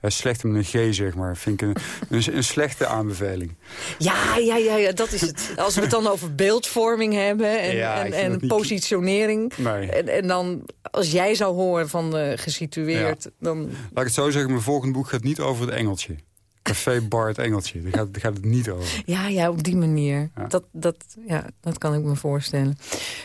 Een slechte met een G, zeg maar. Vind ik een, een, een slechte aanbeveling. Ja, ja, ja, ja, dat is het. Als we het dan over beeldvorming hebben en, Ja, en, en positionering. Nee. En, en dan, als jij zou horen van eh, gesitueerd, dan... Laat ik het zo zeggen, mijn volgende boek gaat niet over het engeltje. Café Bar het engeltje. Daar gaat, daar gaat het niet over. Ja, ja, op die manier. Ja. Dat, dat, ja, dat kan ik me voorstellen.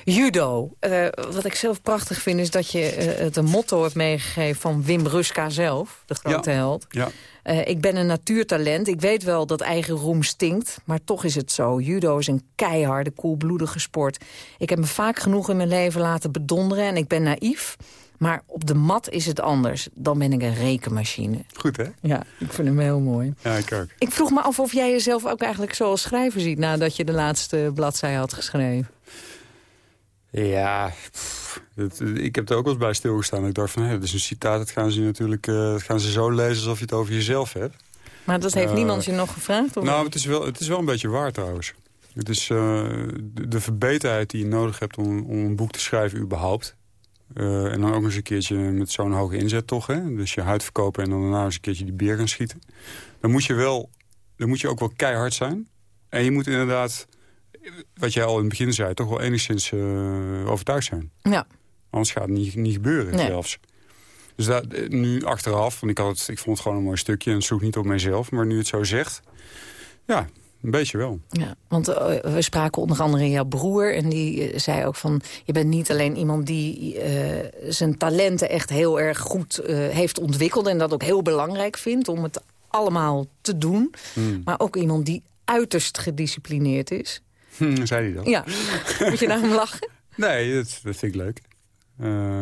Judo. Eh, wat ik zelf prachtig vind is dat je eh, het een motto hebt meegegeven van Wim Ruska zelf, de grote Ja. held. Ja. Eh, ik ben een natuurtalent. Ik weet wel dat eigen roem stinkt, maar toch is het zo. Judo is een keiharde, koelbloedige sport. Ik heb me vaak genoeg in mijn leven laten bedonderen en ik ben naïef. Maar op de mat is het anders. Dan ben ik een rekenmachine. Goed, hè? Ja, ik vind hem heel mooi. Ja, ik ook. Ik vroeg me af of jij jezelf ook eigenlijk zo als schrijver ziet... nadat je de laatste bladzij had geschreven. Ja, pff, het- ik heb er ook wel eens bij stilgestaan. Ik dacht van, hé, dat is een citaat. Dat gaan ze natuurlijk eh, dat gaan ze zo lezen alsof je het over jezelf hebt. Maar dat heeft Eh, niemand je nog gevraagd? Of Nou, het is, wel, het is wel een beetje waar trouwens. Het is eh, de, de verbeterheid die je nodig hebt om, om een boek te schrijven überhaupt. Eh, en dan ook eens een keertje met zo'n hoge inzet toch. Hè? Dus je huid verkopen en dan daarna eens een keertje die beer gaan schieten. Dan moet je, wel, dan moet je ook wel keihard zijn. En je moet inderdaad, wat jij al in het begin zei... toch wel enigszins uh, overtuigd zijn. Ja. Anders gaat het niet, niet gebeuren zelfs. Dus dat, nu achteraf, want ik, had het, ik vond het gewoon een mooi stukje... en het zoek niet op mijzelf, maar nu het zo zegt... ja, een beetje wel. Ja, want uh, we spraken onder andere jouw broer. En die uh, zei ook van... je bent niet alleen iemand die uh, zijn talenten echt heel erg goed heeft ontwikkeld... en dat ook heel belangrijk vindt om het allemaal te doen. Hmm. Maar ook iemand die uiterst gedisciplineerd is. Hmm, zei hij dat? Ja. Moet je naar hem lachen? Nee, dat, dat vind ik leuk.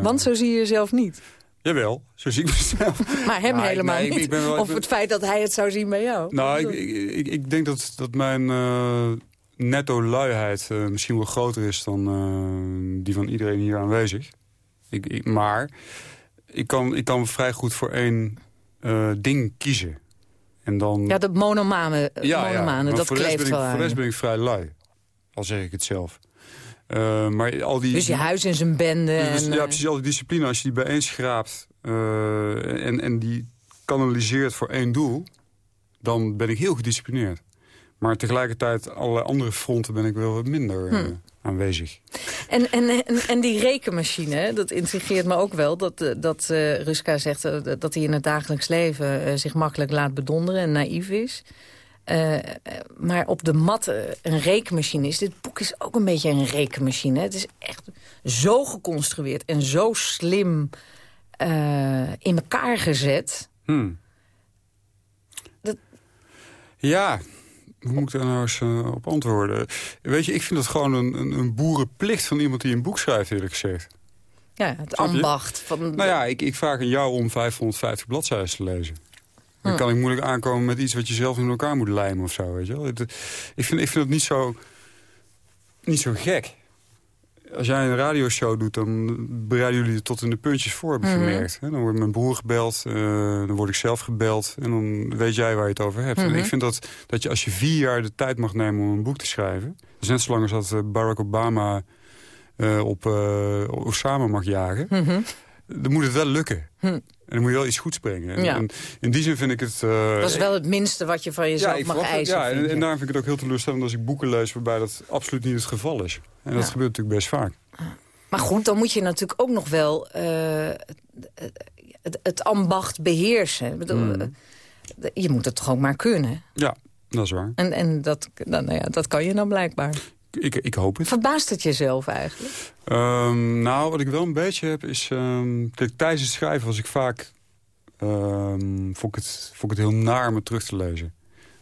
Want zo zie je jezelf niet. Jawel, zo zie ik mezelf. Maar hem helemaal niet? Wel, of het feit dat hij het zou zien bij jou? Nou, ik, ik, ik denk dat, dat mijn uh, netto luiheid uh, misschien wel groter is dan uh, die van iedereen hier aanwezig. Ik, ik, maar ik kan, ik kan vrij goed voor één ding kiezen. En dan... Ja, de monomane, ja, monomane ja, dat kleeft wel Voor de rest ben ik vrij lui. Al zeg ik het zelf. Uh, maar al die, dus je huis in zijn bende. Dus, en, ja, precies. Al die discipline, als je die bijeenschraapt uh, en, en die kanaliseert voor één doel... dan ben ik heel gedisciplineerd. Maar tegelijkertijd, allerlei andere fronten ben ik wel wat minder uh, aanwezig. En, en, en, en, die rekenmachine, dat intrigeert me ook wel. Dat, dat Ruska zegt dat hij in het dagelijks leven zich makkelijk laat bedonderen en naïef is. Uh, maar op de mat een rekenmachine is. Dit boek is ook een beetje een rekenmachine. Het is echt zo geconstrueerd en zo slim uh, in elkaar gezet. Hmm. Dat... Ja, hoe moet ik daar nou eens uh, op antwoorden? Weet je, ik vind het gewoon een, een, een, boerenplicht van iemand die een boek schrijft, eerlijk gezegd. Ja, het ambacht. Van... Nou ja, ik, ik vraag aan jou om 550 bladzijden te lezen. Dan kan ik moeilijk aankomen met iets wat je zelf in elkaar moet lijmen of zo. Weet je wel? Ik vind, ik vind het niet zo, niet zo gek. Als jij een radioshow doet, dan bereiden jullie het tot in de puntjes voor, heb ik mhm. gemerkt. Dan wordt mijn broer gebeld, uh, dan word ik zelf gebeld... en dan weet jij waar je het over hebt. En mhm. ik vind dat, dat je als je vier jaar de tijd mag nemen om een boek te schrijven... dus net zolang als dat eh, Barack Obama uh, op Osama mag jagen... Mhm. dan moet het wel lukken. Hm. En dan moet je wel iets goeds brengen. En, in die zin vind ik het... Uh, dat is wel het minste wat je van jezelf ja, mag eisen. Ja, en, en daarom vind ik het ook heel teleurstellend als ik boeken lees... waarbij dat absoluut niet het geval is. En dat gebeurt natuurlijk best vaak. Maar goed, dan moet je natuurlijk ook nog wel uh, het, het, ambacht beheersen. Bedoel, hmm. eh, Je moet het toch ook maar kunnen? Ja, dat is waar. En, en dat, nou ja, dat kan je dan blijkbaar. Ik, ik hoop het. Verbaast het jezelf eigenlijk? Um, nou, wat ik wel een beetje heb is... Um, tijdens het schrijven was ik vaak... Um, vond, ik het, vond ik het heel naar om het terug te lezen.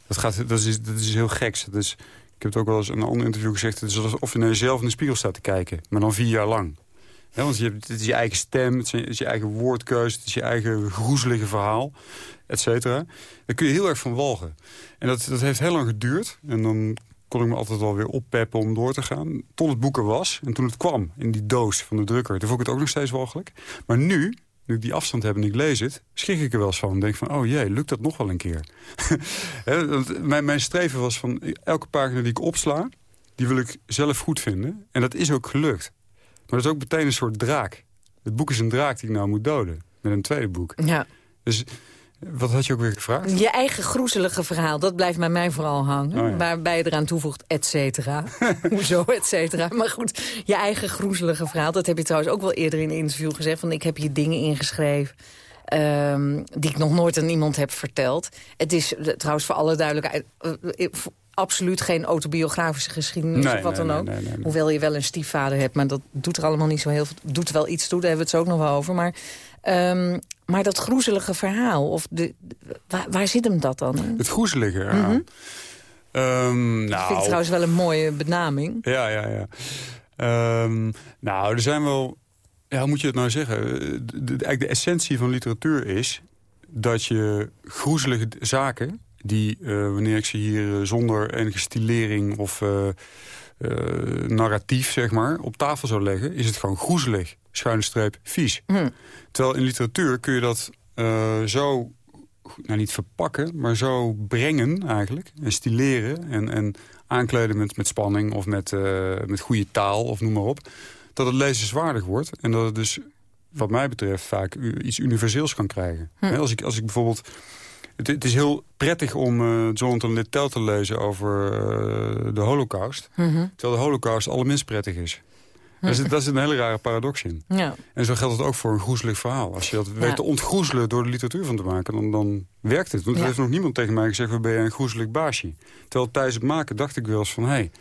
Dat, gaat, dat, is, dat is heel geks. Dat is, ik heb het ook wel eens in een ander interview gezegd... het is alsof je naar jezelf in de spiegel staat te kijken. Maar dan vier jaar lang. want je hebt, het is je eigen stem, het is je eigen woordkeuze... het is je eigen groezelige verhaal, et cetera. Daar kun je heel erg van walgen. En dat, dat heeft heel lang geduurd. En dan kon ik me altijd wel weer oppeppen om door te gaan. Tot het boek er was. En toen het kwam in die doos van de drukker, toen vond ik het ook nog steeds walgelijk. Maar nu, nu ik die afstand heb en ik lees het, schrik ik er wel eens van. En denk van, oh jee, lukt dat nog wel een keer? mijn, mijn streven was van, elke pagina die ik opsla, die wil ik zelf goed vinden. En dat is ook gelukt. Maar dat is ook meteen een soort draak. Het boek is een draak die ik nou moet doden. Met een tweede boek. Ja. Dus wat had je ook weer gevraagd? Je eigen groezelige verhaal, dat blijft bij mij vooral hangen. Oh, Waarbij je eraan toevoegt, et cetera. Hoezo, et cetera. Maar goed, je eigen groezelige verhaal. Dat heb je trouwens ook wel eerder in een interview gezegd. Van ik heb hier dingen ingeschreven. Um, die ik nog nooit aan iemand heb verteld. Het is eh, trouwens voor alle duidelijkheid... Uh, absoluut geen autobiografische geschiedenis of wat dan ook. Hoewel je wel een stiefvader hebt, maar dat doet er allemaal niet zo heel veel. Doet wel iets toe, daar hebben we het zo ook nog wel over. Maar Um, maar dat groezelige verhaal, of de, waar, waar, zit hem dat dan in? Het groezelige, ja. Mm -hmm. um, nou, ik vind het trouwens wel een mooie benaming. Ja, ja, ja. Um, nou, er zijn wel... Ja, hoe moet je het nou zeggen? De, de, eigenlijk de essentie van literatuur is... dat je groezelige zaken... die, uh, wanneer ik ze hier uh, zonder enige stilering of... Uh, narratief, zeg maar, op tafel zou leggen... is het gewoon groezelig schuine streep vies. Hm. Terwijl in literatuur kun je dat uh, zo, nou niet verpakken, maar zo brengen eigenlijk. En stileren en, en aankleden met, met spanning of met, uh, met goede taal of noem maar op. Dat het lezenswaardig wordt. En dat het dus, wat mij betreft, vaak iets universeels kan krijgen. Hm. Als, ik, als ik bijvoorbeeld... Het, het is heel prettig om uh, Jonathan Littell te lezen over de holocaust. Mhm. Terwijl de holocaust allerminst prettig is. Daar zit, daar zit een hele rare paradox in. Ja. En zo geldt het ook voor een groezelig verhaal. Als je dat weet te ontgroezelen door de literatuur van te maken, dan, dan werkt het. Want er heeft nog niemand tegen mij gezegd, ben je een groezelig baasje. Terwijl tijdens het maken dacht ik wel eens van... hé, hey,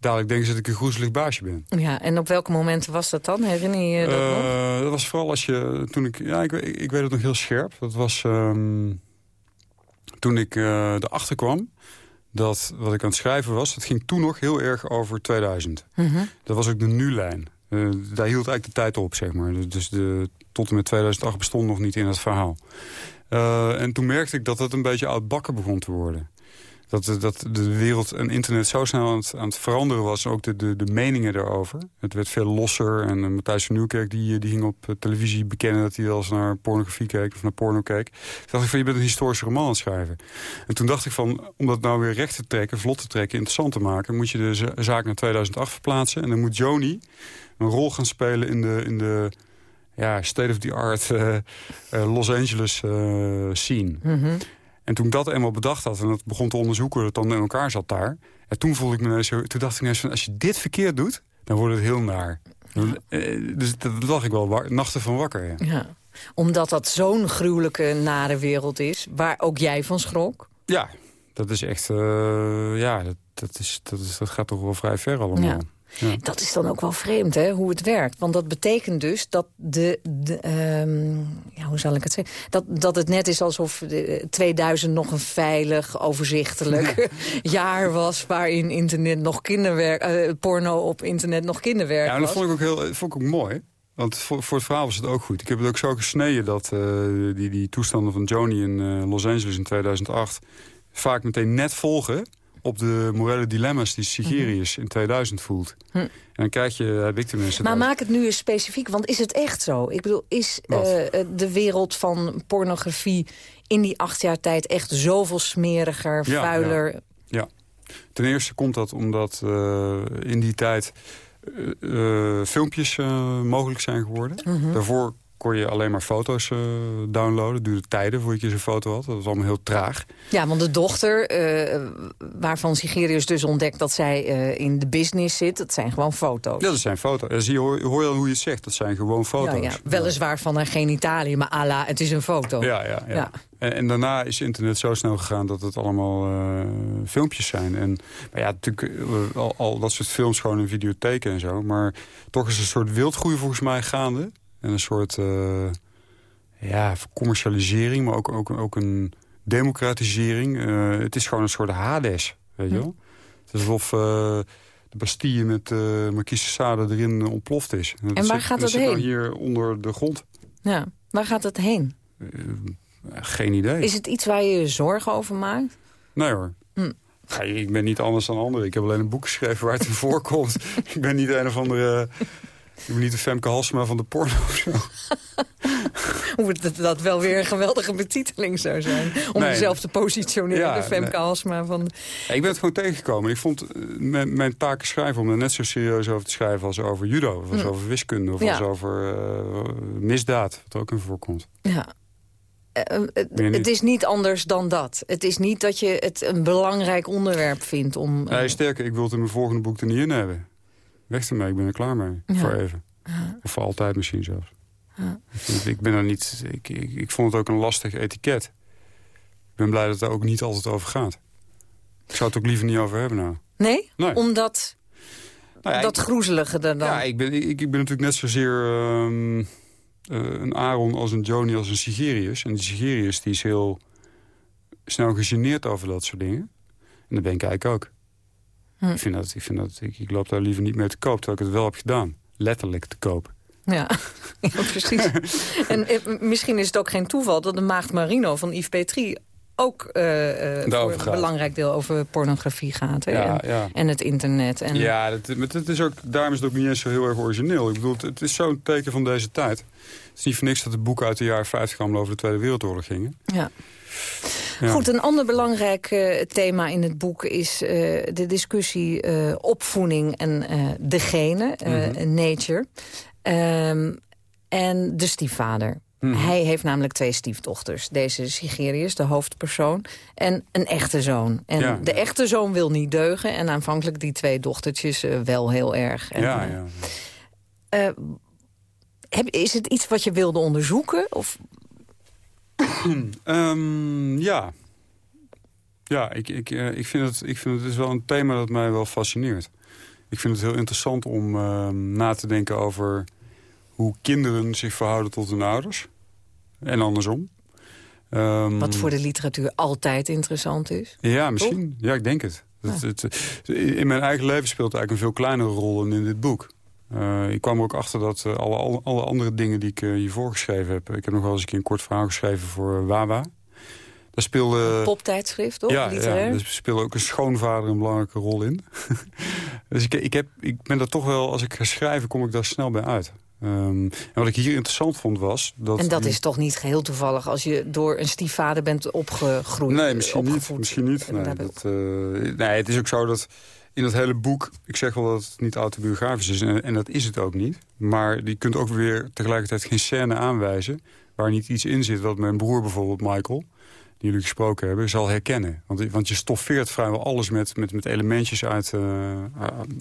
dadelijk denken ze dat ik een groezelig baasje ben. Ja, en op welke momenten was dat dan? Herinner je je dat uh, nog? Dat was vooral als je... Toen ik, ja, ik, ik, ik weet het nog heel scherp. Dat was um, toen ik uh, erachter kwam dat wat ik aan het schrijven was... dat ging toen nog heel erg over 2000. Mm -hmm. Dat was ook de nu-lijn. Uh, daar hield eigenlijk de tijd op, zeg maar. Dus de, tot en met 2008 bestond nog niet in het verhaal. Uh, en toen merkte ik dat het een beetje oudbakken begon te worden. Dat, dat de wereld en internet zo snel aan het, aan het veranderen was. Ook de, de, de meningen daarover. Het werd veel losser. En uh, Matthijs van Nieuwkerk die, die ging op televisie bekennen... dat hij wel eens naar pornografie keek of naar porno keek. Toen dacht ik van, je bent een historische roman aan het schrijven. En toen dacht ik van, om dat nou weer recht te trekken... vlot te trekken, interessant te maken... moet je de zaak naar 2008 verplaatsen. En dan moet Joni een rol gaan spelen in de... In de ja, state-of-the-art Los Angeles scene. Mm. En toen ik dat eenmaal bedacht had en dat begon te onderzoeken... dat dan in elkaar zat daar... En toen, voelde ik me ineens, toen dacht ik ineens van... als je dit verkeerd doet, dan wordt het heel naar. Dus dat lag ik wel nachten van wakker. Ja. ja. Omdat dat zo'n gruwelijke, nare wereld is... waar ook jij van schrok? Ja, dat is echt... ja, dat, dat, is, dat, is, dat gaat toch wel vrij ver allemaal. Ja. Ja. Dat is dan ook wel vreemd, hè, hoe het werkt. Want dat betekent dus dat de... de um, ja, hoe zal ik het zeggen? Dat, dat het net is alsof 2000 nog een veilig, overzichtelijk jaar was... waarin internet nog kinderwerk, uh, porno op internet nog kinderwerk ja, en dat was. vond ik ook, heel, vond ik ook mooi. Want voor, voor het verhaal was het ook goed. Ik heb het ook zo gesneden dat uh, die, die toestanden van Joni in uh, Los Angeles in 2008... vaak meteen net volgen op de morele dilemma's die Sigirius in 2000 voelt. Hm. En dan krijg je, heb ik tenminste... Maar maak het nu eens specifiek, want is het echt zo? Ik bedoel, is uh, de wereld van pornografie in die acht jaar tijd echt zoveel smeriger, ja, vuiler? Ja. ja. Ten eerste komt dat omdat uh, in die tijd uh, filmpjes mogelijk zijn geworden. -hmm. Daarvoor kon je alleen maar foto's uh, downloaden. Duurde tijden voordat je zo'n foto had. Dat was allemaal heel traag. Ja, want de dochter, uh, waarvan Sigerius dus ontdekt dat zij uh, in de business zit... dat zijn gewoon foto's. Ja, dat zijn foto's. Ja, zie je, hoor, hoor je al hoe je het zegt. Dat zijn gewoon foto's. Ja, ja. Weliswaar van haar genitalie, maar ala, het is een foto. Ja, ja, ja. ja. En, en, daarna is internet zo snel gegaan dat het allemaal filmpjes zijn. En, maar ja, natuurlijk al, al dat soort films gewoon in videotheken en zo. Maar toch is een soort wildgroei volgens mij gaande. En een soort uh, ja, commercialisering, maar ook, ook, ook een democratisering. Uh, het is gewoon een soort Hades, weet je wel? Het is alsof uh, de Bastille met Marquise de Sade erin ontploft is. En, en waar zit, gaat dat zit heen? Nou hier onder de grond. Ja, waar gaat het heen? geen idee. Is het iets waar je je zorgen over maakt? Nee hoor. Hm. Ja, ik ben niet anders dan anderen. Ik heb alleen een boek geschreven waar het in voorkomt. ik ben niet een of andere... Ik ben niet de Femke Halsema van de porno of zo. Hoe dat, dat wel weer een geweldige betiteling zou zijn. Om Nee. jezelf te positioneren, Ja, de Femke nee. Halsema van... Ja, ik ben het gewoon tegengekomen. Ik vond eh, mijn, mijn taak schrijven om er net zo serieus over te schrijven als over judo. Of als Hm. over wiskunde. Of Ja. als over eh, misdaad. Wat er ook in voorkomt. Ja. Eh, het, is niet anders dan dat. Het is niet dat je het een belangrijk onderwerp vindt om... Nee, sterker, ik wil het in mijn volgende boek er niet in hebben. Weg ermee, ik ben er klaar mee. Ja. Voor even. Ja. Of voor altijd misschien zelfs. Ja. Ik, vind ik ben er niet... Ik, ik, ik vond het ook een lastig etiket. Ik ben blij dat het er ook niet altijd over gaat. Ik zou het ook liever niet over hebben nou. Nee? Nee. Omdat Nou ja, dat groezelige er dan... Ja, ik ben, ik, ik ben natuurlijk net zozeer eh, een Aaron als een Joni als een Sigerius. En die Sigerius die is heel snel gegeneerd over dat soort dingen. En dat ben ik eigenlijk ook. Hm. Ik, vind dat, ik, vind dat, ik, ik loop daar liever niet mee te koop, terwijl ik het wel heb gedaan. Letterlijk te koop. Ja, ja precies. en eh, misschien is het ook geen toeval dat de maagd Marino van Yves Petrie... ook eh, eh, voor een belangrijk deel over pornografie gaat. Hè? Ja, en, ja. en het internet. En, Ja, dat, maar dat is ook, daarom is het ook niet eens zo heel erg origineel. Ik bedoel, het, het is zo'n teken van deze tijd. Het is niet voor niks dat de boeken uit de jaren 50 allemaal over de Tweede Wereldoorlog gingen. Ja. Goed, een ander belangrijk uh, thema in het boek is uh, de discussie uh, opvoeding en degene, mm -hmm. nature. Um, en de stiefvader. Mm -hmm. Hij heeft namelijk twee stiefdochters. Deze Sigerius, de hoofdpersoon, en een echte zoon. En ja. de echte zoon wil niet deugen en aanvankelijk die twee dochtertjes wel heel erg. En, ja, ja. Is het iets wat je wilde onderzoeken? Of um, ja. Ja, ik, ik, uh, ik, vind het, ik vind het dus wel een thema dat mij wel fascineert. Ik vind het heel interessant om uh, na te denken over hoe kinderen zich verhouden tot hun ouders. En andersom. Um, Wat voor de literatuur altijd interessant is. Ja, misschien. Ja, ik denk het. Ja. Het, het, in mijn eigen leven speelt eigenlijk een veel kleinere rol dan in dit boek. Uh, ik kwam er ook achter dat uh, alle, alle andere dingen die ik uh, hiervoor geschreven heb... Ik heb nog wel eens een keer een kort verhaal geschreven voor Wawa. Daar speelde... Een poptijdschrift, toch? Ja, Literair? ja, daar speelde ook een schoonvader een belangrijke rol in. dus ik, ik, heb, ik ben daar toch wel, als ik ga schrijven, kom ik daar snel bij uit. Um, en wat ik hier interessant vond was... Dat en dat is toch niet geheel toevallig als je door een stiefvader bent opgegroeid? Nee, misschien niet. Misschien niet. Nee, dat, nee, het is ook zo dat in dat hele boek, ik zeg wel dat het niet autobiografisch is... En, en, dat is het ook niet. Maar je kunt ook weer tegelijkertijd geen scène aanwijzen... waar niet iets in zit wat mijn broer bijvoorbeeld, Michael... die jullie gesproken hebben, zal herkennen. Want, want je stoffeert vrijwel alles met, met, met elementjes uit, uh,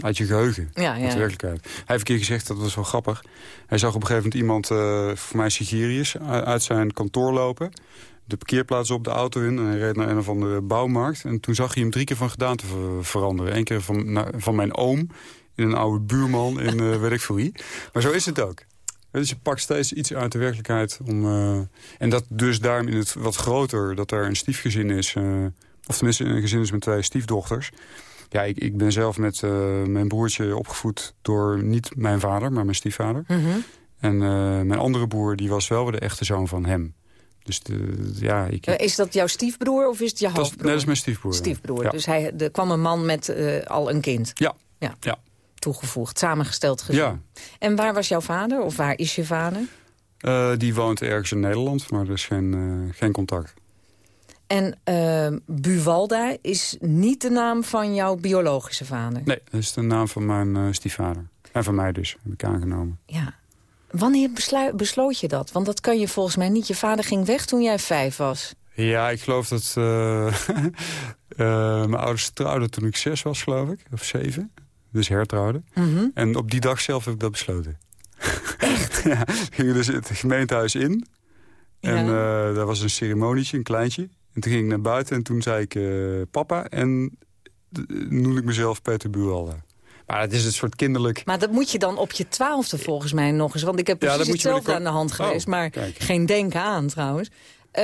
uit je geheugen. Ja, ja. Uit de werkelijkheid. Hij heeft een keer gezegd, dat was wel grappig... hij zag op een gegeven moment iemand, uh, voor mij Sigirius... uit zijn kantoor lopen de parkeerplaats op, de auto in. En hij reed naar een of andere bouwmarkt. En toen zag hij hem drie keer van gedaante veranderen. Eén keer van, naar, van mijn oom in een oude buurman in uh, weet ik wie. Maar zo is het ook. Dus je pakt steeds iets uit de werkelijkheid. Om, uh, en dat dus daarom in het wat groter, dat er een stiefgezin is. Uh, of tenminste een gezin is met twee stiefdochters. Ja, ik, ik ben zelf met mijn broertje opgevoed door niet mijn vader, maar mijn stiefvader. Mm -hmm. En mijn andere broer, die was wel weer de echte zoon van hem. Dus de, ja, ik... Is dat jouw stiefbroer of is het je halfbroer? Nee, dat is mijn stiefbroer. Stiefbroer. Ja. Dus hij, er kwam een man met uh, al een kind? Ja. ja. ja. Toegevoegd, samengesteld gezin. Ja. En waar was jouw vader? Of waar is je vader? Uh, die woont ergens in Nederland, maar er is geen, uh, geen contact. En Buwalda is niet de naam van jouw biologische vader? Nee, dat is de naam van mijn stiefvader. En van mij dus, heb ik aangenomen. Ja. Wanneer besloot je dat? Want dat kan je volgens mij niet. Je vader ging weg toen jij vijf was. Ja, ik geloof dat... Uh, uh, mijn ouders trouwden toen ik zes was, geloof ik. Of zeven. Dus hertrouwden. Mm -hmm. En op die dag zelf heb ik dat besloten. Echt? ja, gingen dus het gemeentehuis in. En uh, daar was een ceremonietje, een kleintje. En toen ging ik naar buiten en toen zei ik papa. En noemde ik mezelf Peter Buwalda. Maar het is een soort kinderlijk... Maar dat moet je dan op je twaalfde volgens mij nog eens. Want ik heb precies ja, hetzelfde aan de hand geweest. Oh, maar kijk. geen denken aan trouwens. Uh,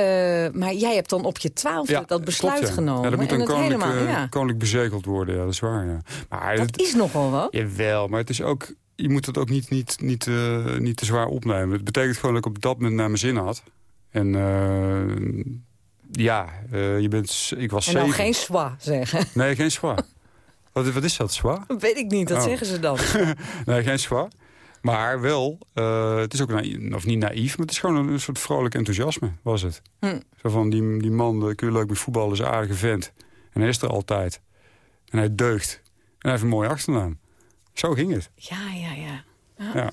maar jij hebt dan op je twaalfde ja, dat besluit klopt, ja. genomen. Ja, dat moet dan koninklijk, helemaal, ja. koninklijk bezegeld worden. Ja, dat is waar, ja. Maar dat het, is nogal wat. Jawel, maar het is ook... Je moet het ook niet, niet, niet, uh, niet te zwaar opnemen. Het betekent gewoon dat ik op dat moment naar mijn zin had. En... Uh, ja, je bent, ik was en dan geen swa zeggen. Nee, geen swa. Wat, wat is dat, zwaar? Weet ik niet, dat oh. zeggen ze dan. nee, geen zwaar. Maar wel, uh, het is ook naïef, of niet naïef, maar het is gewoon een, soort vrolijk enthousiasme, was het. Hm. Zo van, die, die man, kun je leuk met voetballen, is een aardige vent. En hij is er altijd. En hij deugt. En hij heeft een mooie achternaam. Zo ging het. Ja, ja, ja. ja. ja.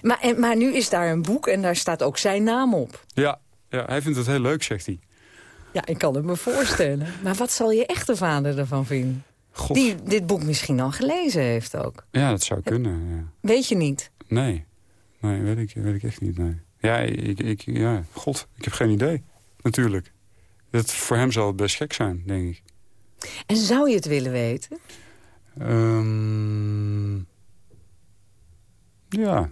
Maar, en, maar nu is daar een boek en daar staat ook zijn naam op. Ja, ja hij vindt het heel leuk, zegt hij. Ja, ik kan het me voorstellen. Maar wat zal je echte vader ervan vinden? God. Die dit boek misschien al gelezen heeft ook. Ja, dat zou kunnen. Ja. Weet je niet? Nee. Nee, weet ik, weet ik echt niet. Nee. Ja, ik, ik, ja, god, ik heb geen idee. Natuurlijk. Dat, voor hem zal het best gek zijn, denk ik. En zou je het willen weten? Um, ja.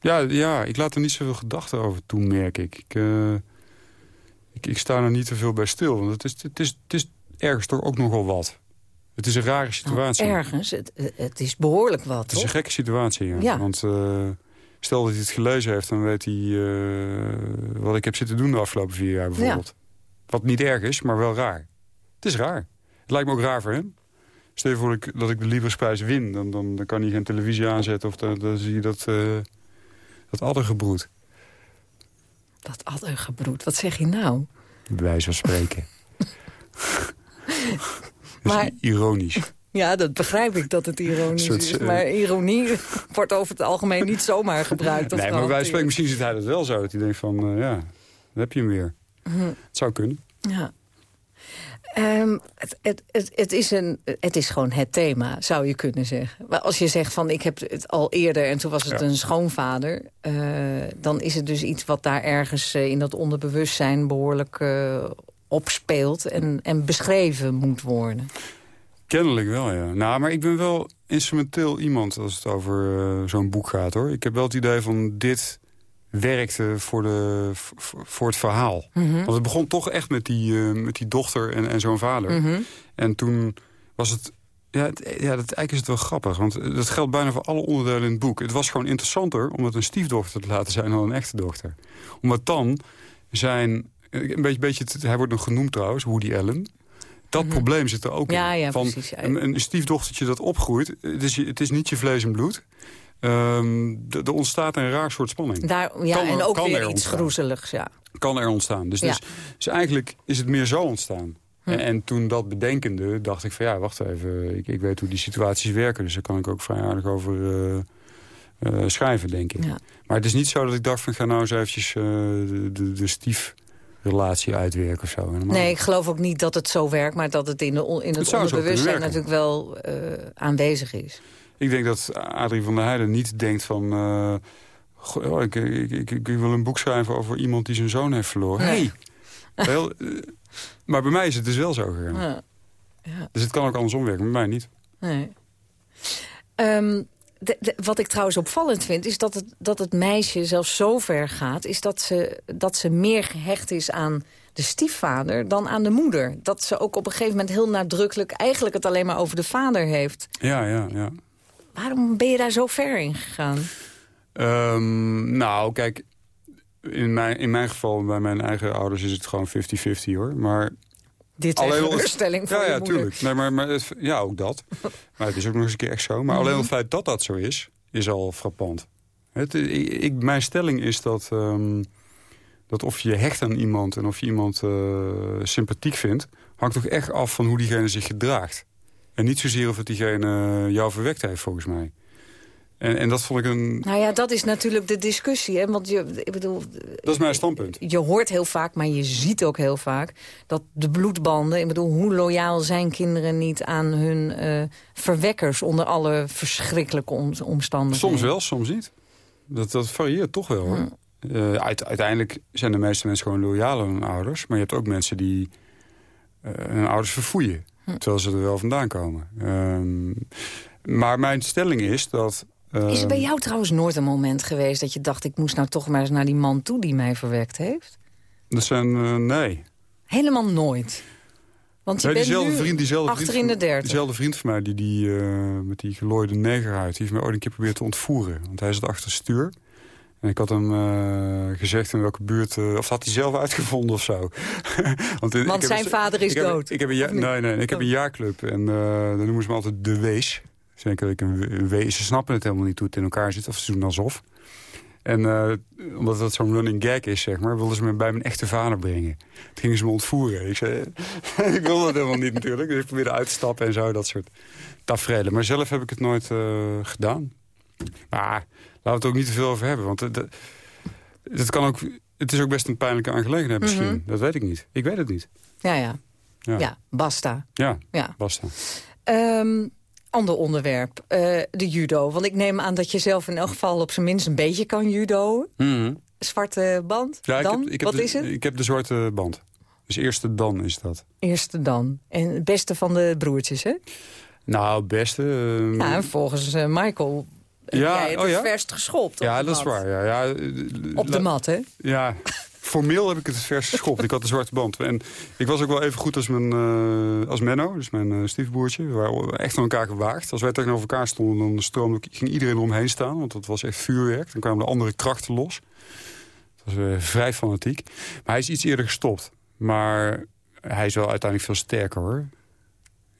ja. Ja, ik laat er niet zoveel gedachten over toe, merk ik. Ik, uh, ik, ik, sta er niet te veel bij stil. Want het is, het is, het is ergens toch ook nogal wat. Het is een rare situatie. Nou, ergens, het, het is behoorlijk wat, Het is een gekke situatie, ja. ja. Want uh, stel dat hij het gelezen heeft... dan weet hij uh, wat ik heb zitten doen de afgelopen vier jaar bijvoorbeeld. Ja. Wat niet erg is, maar wel raar. Het is raar. Het lijkt me ook raar voor hem. Stel je voor ik, dat ik de Libresprijs win... Dan, dan, dan, kan hij geen televisie aanzetten... of dan, dan zie je dat, uh, dat addergebroed. Dat addergebroed, wat zeg je nou? Bij wijze van spreken. maar, ironisch. Ja, dat begrijp ik dat het ironisch Soort, is. eh, Maar ironie wordt over het algemeen niet zomaar gebruikt. nee, maar gehanteerd. spreken, misschien ziet hij dat wel zo. Dat hij denkt van, eh, ja, dan heb je hem weer. Hm. Het zou kunnen. Ja. Ehm, het, het, het, het, is een, het is gewoon het thema, zou je kunnen zeggen. Maar als je zegt van ik heb het al eerder en toen was het Ja. een schoonvader... eh, dan is het dus iets wat daar ergens eh, in dat onderbewustzijn behoorlijk eh, opspeelt... En, en beschreven moet worden. Kennelijk wel, ja. Nou, maar ik ben wel instrumenteel iemand als het over zo'n boek gaat, hoor. Ik heb wel het idee van dit werkte voor, de, voor het verhaal. Mhm. Want het begon toch echt met die, eh, met die dochter en, en zo'n vader. Mhm. En toen was het... Ja, het, ja, dat, eigenlijk is het wel grappig. Want dat geldt bijna voor alle onderdelen in het boek. Het was gewoon interessanter om het een stiefdochter te laten zijn dan een echte dochter. Omdat dan zijn... Een beetje, beetje, hij wordt nog genoemd trouwens, Woody Allen. Dat probleem zit er ook Mhm. Ja, in. ja, van precies, ja. Een, een stiefdochtertje dat opgroeit, het is, het is niet je vlees en bloed. Ehm, d- er ontstaat een raar soort spanning. Daar, ja, er- en ook weer er iets ontstaan. groezeligs, ja. Kan er ontstaan. Dus, Ja. dus, dus eigenlijk is het meer zo ontstaan. Hm. En, en toen dat bedenkende, dacht ik van ja, wacht even. Ik, ik weet hoe die situaties werken. Dus daar kan ik ook vrij aardig over eh, eh, schrijven, denk ik. Ja. Maar het is niet zo dat ik dacht van ga nou eens eventjes eh, de, de, de stiefrelatie uitwerken of zo. Helemaal Nee, ik geloof ook niet dat het zo werkt... maar dat het in, de, on- in het, onderbewustzijn natuurlijk wel aanwezig is. Ik denk dat Adrie van der Heijden niet denkt van... eh, goh, oh, ik, ik, ik, ik wil een boek schrijven over iemand die zijn zoon heeft verloren. Nee. Hey. Heel, eh, maar bij mij is het dus wel zo gegaan. Ja. Ja. Dus het kan ook andersom werken, bij mij niet. Nee. Ehm, de- de- wat ik trouwens opvallend vind, is dat het, dat het meisje zelfs zo ver gaat... is dat ze, dat ze meer gehecht is aan de stiefvader dan aan de moeder. Dat ze ook op een gegeven moment heel nadrukkelijk... eigenlijk het alleen maar over de vader heeft. Ja, ja, ja. Waarom ben je daar zo ver in gegaan? Ehm, nou, kijk, in mijn, in mijn geval, bij mijn eigen ouders is het gewoon 50-50 hoor. Maar Dit Alleen is een teleurstelling voor ja, je ja, moeder. tuurlijk. Nee, maar, maar het- ja, ook dat. maar het is ook nog eens een keer echt zo. Maar Mhm. alleen het feit dat dat zo is, is al frappant. Het, ik, ik- mijn stelling is dat, ehm, dat of je hecht aan iemand... en of je iemand eh, sympathiek vindt... hangt toch echt af van hoe diegene zich gedraagt. En niet zozeer of het diegene jou verwekt heeft, volgens mij. En, en dat vond ik een... Nou ja, dat is natuurlijk de discussie. Hè? Want je, ik bedoel, Dat is mijn standpunt. je hoort heel vaak, maar je ziet ook heel vaak... dat de bloedbanden, ik bedoel, hoe loyaal zijn kinderen niet aan hun eh, verwekkers... onder alle verschrikkelijke om- omstandigheden? Soms wel, soms niet. Dat, dat varieert toch wel, hoor. Eh, uit- uiteindelijk zijn de meeste mensen gewoon loyaal aan hun ouders. Maar je hebt ook mensen die eh, hun ouders verfoeien. Terwijl ze er wel vandaan komen. Ehm, maar mijn stelling is dat... Is er ehm, bij jou trouwens nooit een moment geweest dat je dacht... ik moest nou toch maar eens naar die man toe die mij verwekt heeft? Dat zijn... eh, nee. Helemaal nooit. Want je Nee, diezelfde nu vriend, diezelfde achter vriend in de dertig. Diezelfde vriend van mij, die, die eh, met die gelooide negerhuid... die heeft mij ooit een keer proberen te ontvoeren. Want hij zat achter het stuur. En ik had hem eh, gezegd in welke buurt... eh, of had hij zelf uitgevonden of zo. want in- heb zijn een- vader is ik heb- dood. Ik heb een ja, nee, nee, ik heb Oh. een jaarclub. En eh dan noemen ze me altijd de wees. Zeker dat ik een, wees. Ze snappen het helemaal niet hoe het in elkaar zit. Of ze doen alsof. En omdat dat zo'n running gag is, zeg maar... wilden ze me bij mijn echte vader brengen. Toen gingen ze me ontvoeren. Ik zei, ik wil dat helemaal niet natuurlijk. Dus ik probeerde uit te stappen en zo, dat soort tafereelen. Maar zelf heb ik het nooit gedaan. Maar laten we het ook niet te veel over hebben. Want het, het, het kan ook, het is ook best een pijnlijke aangelegenheid misschien. Mhm. Dat weet ik niet. Ik weet het niet. Ja, ja. Ja, Ja, basta. ja Ja. basta. Ehm, ander onderwerp, eh, de judo. Want ik neem aan dat je zelf in elk geval op zijn minst een beetje kan judo. Zwarte band, Ja, ik dan? heb, ik heb Wat de, is het? Ik heb de zwarte band. Dus eerste dan is dat. Eerste dan. En het beste van de broertjes, hè? Nou, beste... ehm, Ja, en volgens eh, Michael Ja, jij het oh ja? het verst geschopt. op ja, dat is waar. Ja, ja, Op de mat, hè? Ja, formeel heb ik het vers geschopt. Ik had de zwarte band. En ik was ook wel even goed als, mijn, eh, als Menno, dus mijn eh, stiefbroertje. We waren echt aan elkaar gewaagd. Als wij tegenover elkaar stonden, dan stroomde, ging iedereen eromheen staan. Want dat was echt vuurwerk. Dan kwamen de andere krachten los. Dat was eh, vrij fanatiek. Maar hij is iets eerder gestopt. Maar hij is wel uiteindelijk veel sterker, hoor.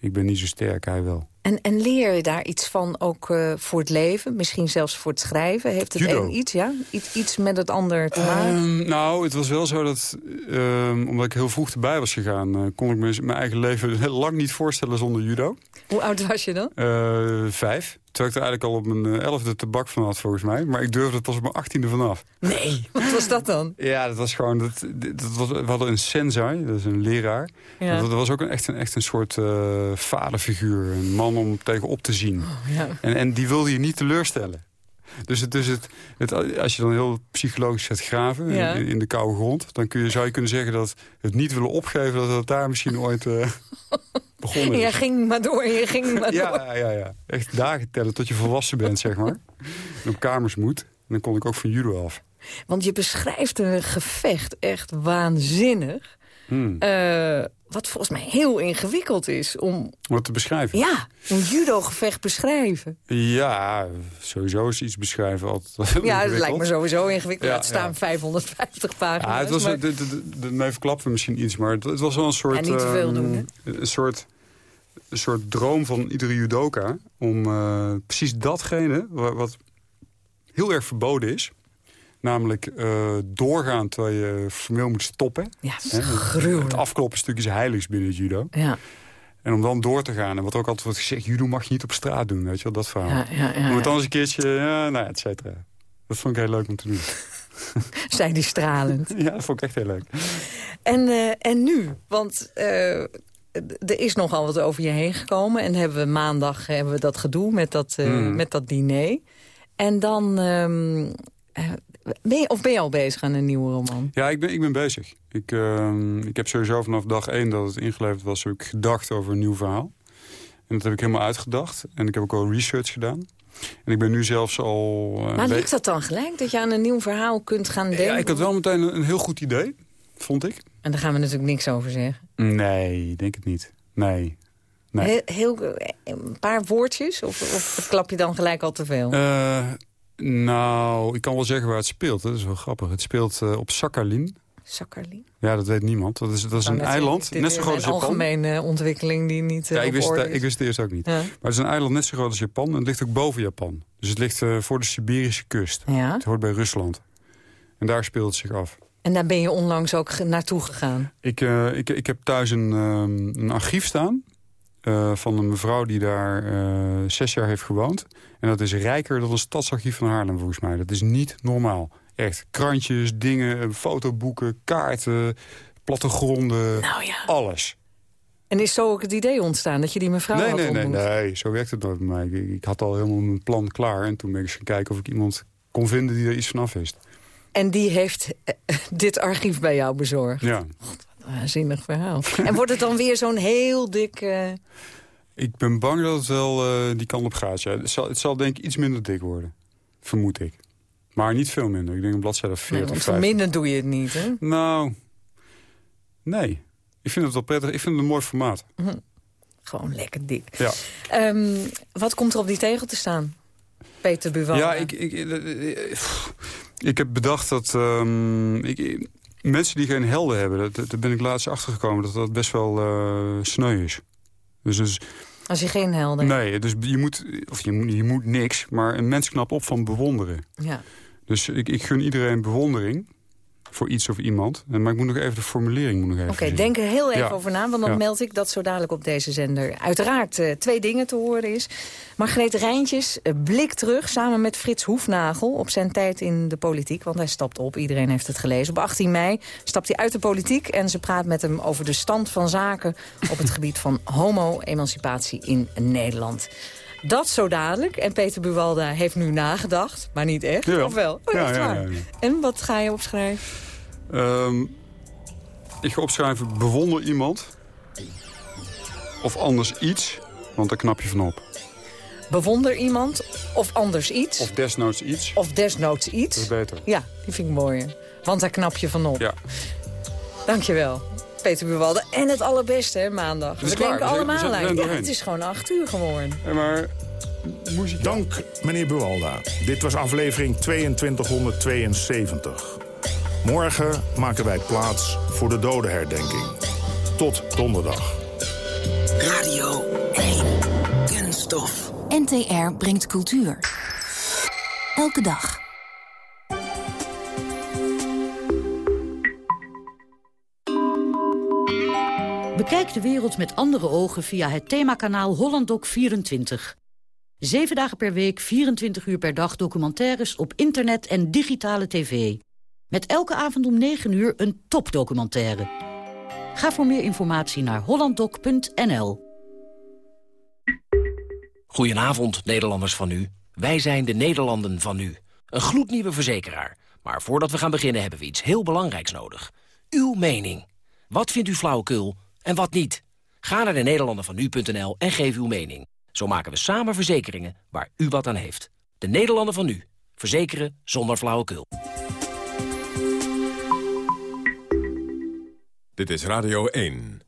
Ik ben niet zo sterk, hij wel. En, en leer je daar iets van ook uh, voor het leven? Misschien zelfs voor het schrijven? Heeft het Judo. een iets, ja? Iets, iets met het ander te maken? Um, nou, het was wel zo dat, um, omdat ik heel vroeg erbij was gegaan... Uh, kon ik me mijn eigen leven heel lang niet voorstellen zonder judo. Hoe oud was je dan? Uh, vijf. Terwijl ik er eigenlijk al op mijn elfde tabak van had, volgens mij. Maar ik durfde het pas op mijn achttiende vanaf. Nee, wat was dat dan? ja, dat was gewoon... Dat, dat was, we hadden een sensei, dat is een leraar. Ja. Dat, dat was ook een, echt, een, echt een soort vaderfiguur. Een man om tegenop te zien. Oh, ja. en, en die wilde je niet teleurstellen. Dus, het, dus het, het, als je dan heel psychologisch gaat graven ja. in, in, de koude grond... dan kun je, zou je kunnen zeggen dat het niet willen opgeven... dat het daar misschien ooit uh, begonnen is. Je ging maar door, je ging maar ja, door. Ja, ja, ja. Echt dagen tellen tot je volwassen bent, zeg maar. En op kamers moet. En dan kon ik ook van judo af. Want je beschrijft een gevecht echt waanzinnig. Hmm. Uh, wat volgens mij heel ingewikkeld is om... Wat te beschrijven? Ja, een judo-gevecht beschrijven. Ja, sowieso is iets beschrijven altijd Ja, het lijkt me sowieso ingewikkeld. Ja, het staan ja. 550 pagina's. Ja, het was, maar... de, de, de, de, mij verklappen we misschien iets, maar het, was wel een soort... Ja, niet te veel um, doen, hè? Een soort, een soort droom van iedere judoka... om uh, precies datgene wat, wat heel erg verboden is... Namelijk uh, doorgaan terwijl je formeel moet stoppen. Ja, gruwelijk. Het afkloppen stuk is heiligs binnen het judo. Ja. En om dan door te gaan. En wat ook altijd wordt gezegd, judo mag je niet op straat doen. Weet je wel, dat verhaal. Ja, ja, ja, om het dan eens een keertje, ja, nou ja, et cetera. Dat vond ik heel leuk om te doen. Zijn die stralend. ja, dat vond ik echt heel leuk. En, uh, en nu? Want uh, er is nogal wat over je heen gekomen. En hebben we maandag hebben we dat gedoe met dat, uh, mm. met dat diner. En dan... Um, ben je, of ben je al bezig aan een nieuwe roman? Ja, ik ben, ik ben bezig. Ik, uh, ik heb sowieso vanaf dag één dat het ingeleverd was... heb ik gedacht over een nieuw verhaal. En dat heb ik helemaal uitgedacht. En ik heb ook al research gedaan. En ik ben nu zelfs al... Uh, maar lukt dat dan gelijk? Dat je aan een nieuw verhaal kunt gaan denken? Ja, ik had wel meteen een, een heel goed idee, vond ik. En daar gaan we natuurlijk niks over zeggen. Nee, denk het niet. Nee. nee. Heel, heel, een paar woordjes? Of, of klap je dan gelijk al te veel? Uh, nou, ik kan wel zeggen waar het speelt. Dat is wel grappig. Het speelt uh, op Sakhalin. Sakhalin? Ja, dat weet niemand. Dat is, dat is een eiland, net zo groot als Japan. Een algemene ontwikkeling die niet uh, ja, ik wist, het, ik wist het eerst ook niet. Ja. Maar het is een eiland net zo groot als Japan. En het ligt ook boven Japan. Dus het ligt uh, voor de Siberische kust. Ja. Het hoort bij Rusland. En daar speelt het zich af. En daar ben je onlangs ook naartoe gegaan? Ik, ik, ik heb thuis een, um, een archief staan. Uh, van een mevrouw die daar uh, zes jaar heeft gewoond. En dat is rijker dan het stadsarchief van Haarlem, volgens mij. Dat is niet normaal. Echt, krantjes, dingen, fotoboeken, kaarten, plattegronden, nou ja. alles. En is zo ook het idee ontstaan dat je die mevrouw nee, had nee, ontmoet? Nee, nee, zo werkt het nooit bij mij. Ik, ik, had al helemaal mijn plan klaar. En toen ben ik eens gaan kijken of ik iemand kon vinden die er iets vanaf wist. En die heeft uh, dit archief bij jou bezorgd? Ja. Waanzinnig verhaal. en wordt het dan weer zo'n heel dik... Uh... Ik ben bang dat het wel uh, die kant op gaat. Ja. Het, zal, het zal denk ik iets minder dik worden. Vermoed ik. Maar niet veel minder. Ik denk een bladzijde 40 nee, of Verminderd doe je het niet, hè? Nou, nee. Ik vind het wel prettig. Ik vind het een mooi formaat. Hm. Gewoon lekker dik. Ja. Um, wat komt er op die tegel te staan? Peter Buwal. Ja, ik, ik, ik, ik, heb bedacht dat... Um, ik, mensen die geen helden hebben... Dat, daar ben ik laatst achtergekomen dat dat best wel uh, sneu is. Dus, dus als je geen helden Nee, dus je moet, of je, je moet niks, maar een mens knapt op van bewonderen. Ja. Dus ik, ik gun iedereen bewondering voor iets of iemand. Maar ik moet nog even de formulering moet nog even Oké, okay, denk er heel even ja. over na, want dan ja. meld ik dat zo dadelijk op deze zender uiteraard uh, twee dingen te horen is. Margreet Rijntjes uh, blik terug samen met Frits Hoefnagel op zijn tijd in de politiek. Want hij stapt op, iedereen heeft het gelezen. Op 18 mei stapt hij uit de politiek en ze praat met hem over de stand van zaken op het gebied van homo-emancipatie in Nederland. Dat zo dadelijk. En Peter Buwalda heeft nu nagedacht, maar niet echt. Of wel? Oh, ja. En wat ga je opschrijven? Um, ik ga opschrijven bewonder iemand. Of anders iets, want daar knap je van op. Bewonder iemand, of anders iets. Of desnoods iets. Of desnoods iets. Dat is beter. Ja, die vind ik mooier. Want daar knap je van op. Ja. Dankjewel. Peter Buwalde. En het allerbeste, hè, maandag. is We klaar. denken We allemaal zijn- we zijn aan. Ja, het is gewoon acht uur geworden. Ja, maar muziek. Dank, meneer Buwalda. Dit was aflevering 2272. Morgen maken wij plaats voor de dodenherdenking. Tot donderdag. Radio 1. Kunst. NTR brengt cultuur. Elke dag. Bekijk de wereld met andere ogen via het themakanaal HollandDoc24. Zeven dagen per week, 24 uur per dag documentaires op internet en digitale tv. Met elke avond om 9 uur een topdocumentaire. Ga voor meer informatie naar hollanddoc.nl. Goedenavond, Nederlanders van nu. Wij zijn de Nederlanden van nu. Een gloednieuwe verzekeraar. Maar voordat we gaan beginnen hebben we iets heel belangrijks nodig. Uw mening. Wat vindt u flauwekul en wat niet? Ga naar de nu.nl en geef uw mening. Zo maken we samen verzekeringen waar u wat aan heeft. De Nederlanden van nu. Verzekeren zonder flauwekul. Dit is Radio 1.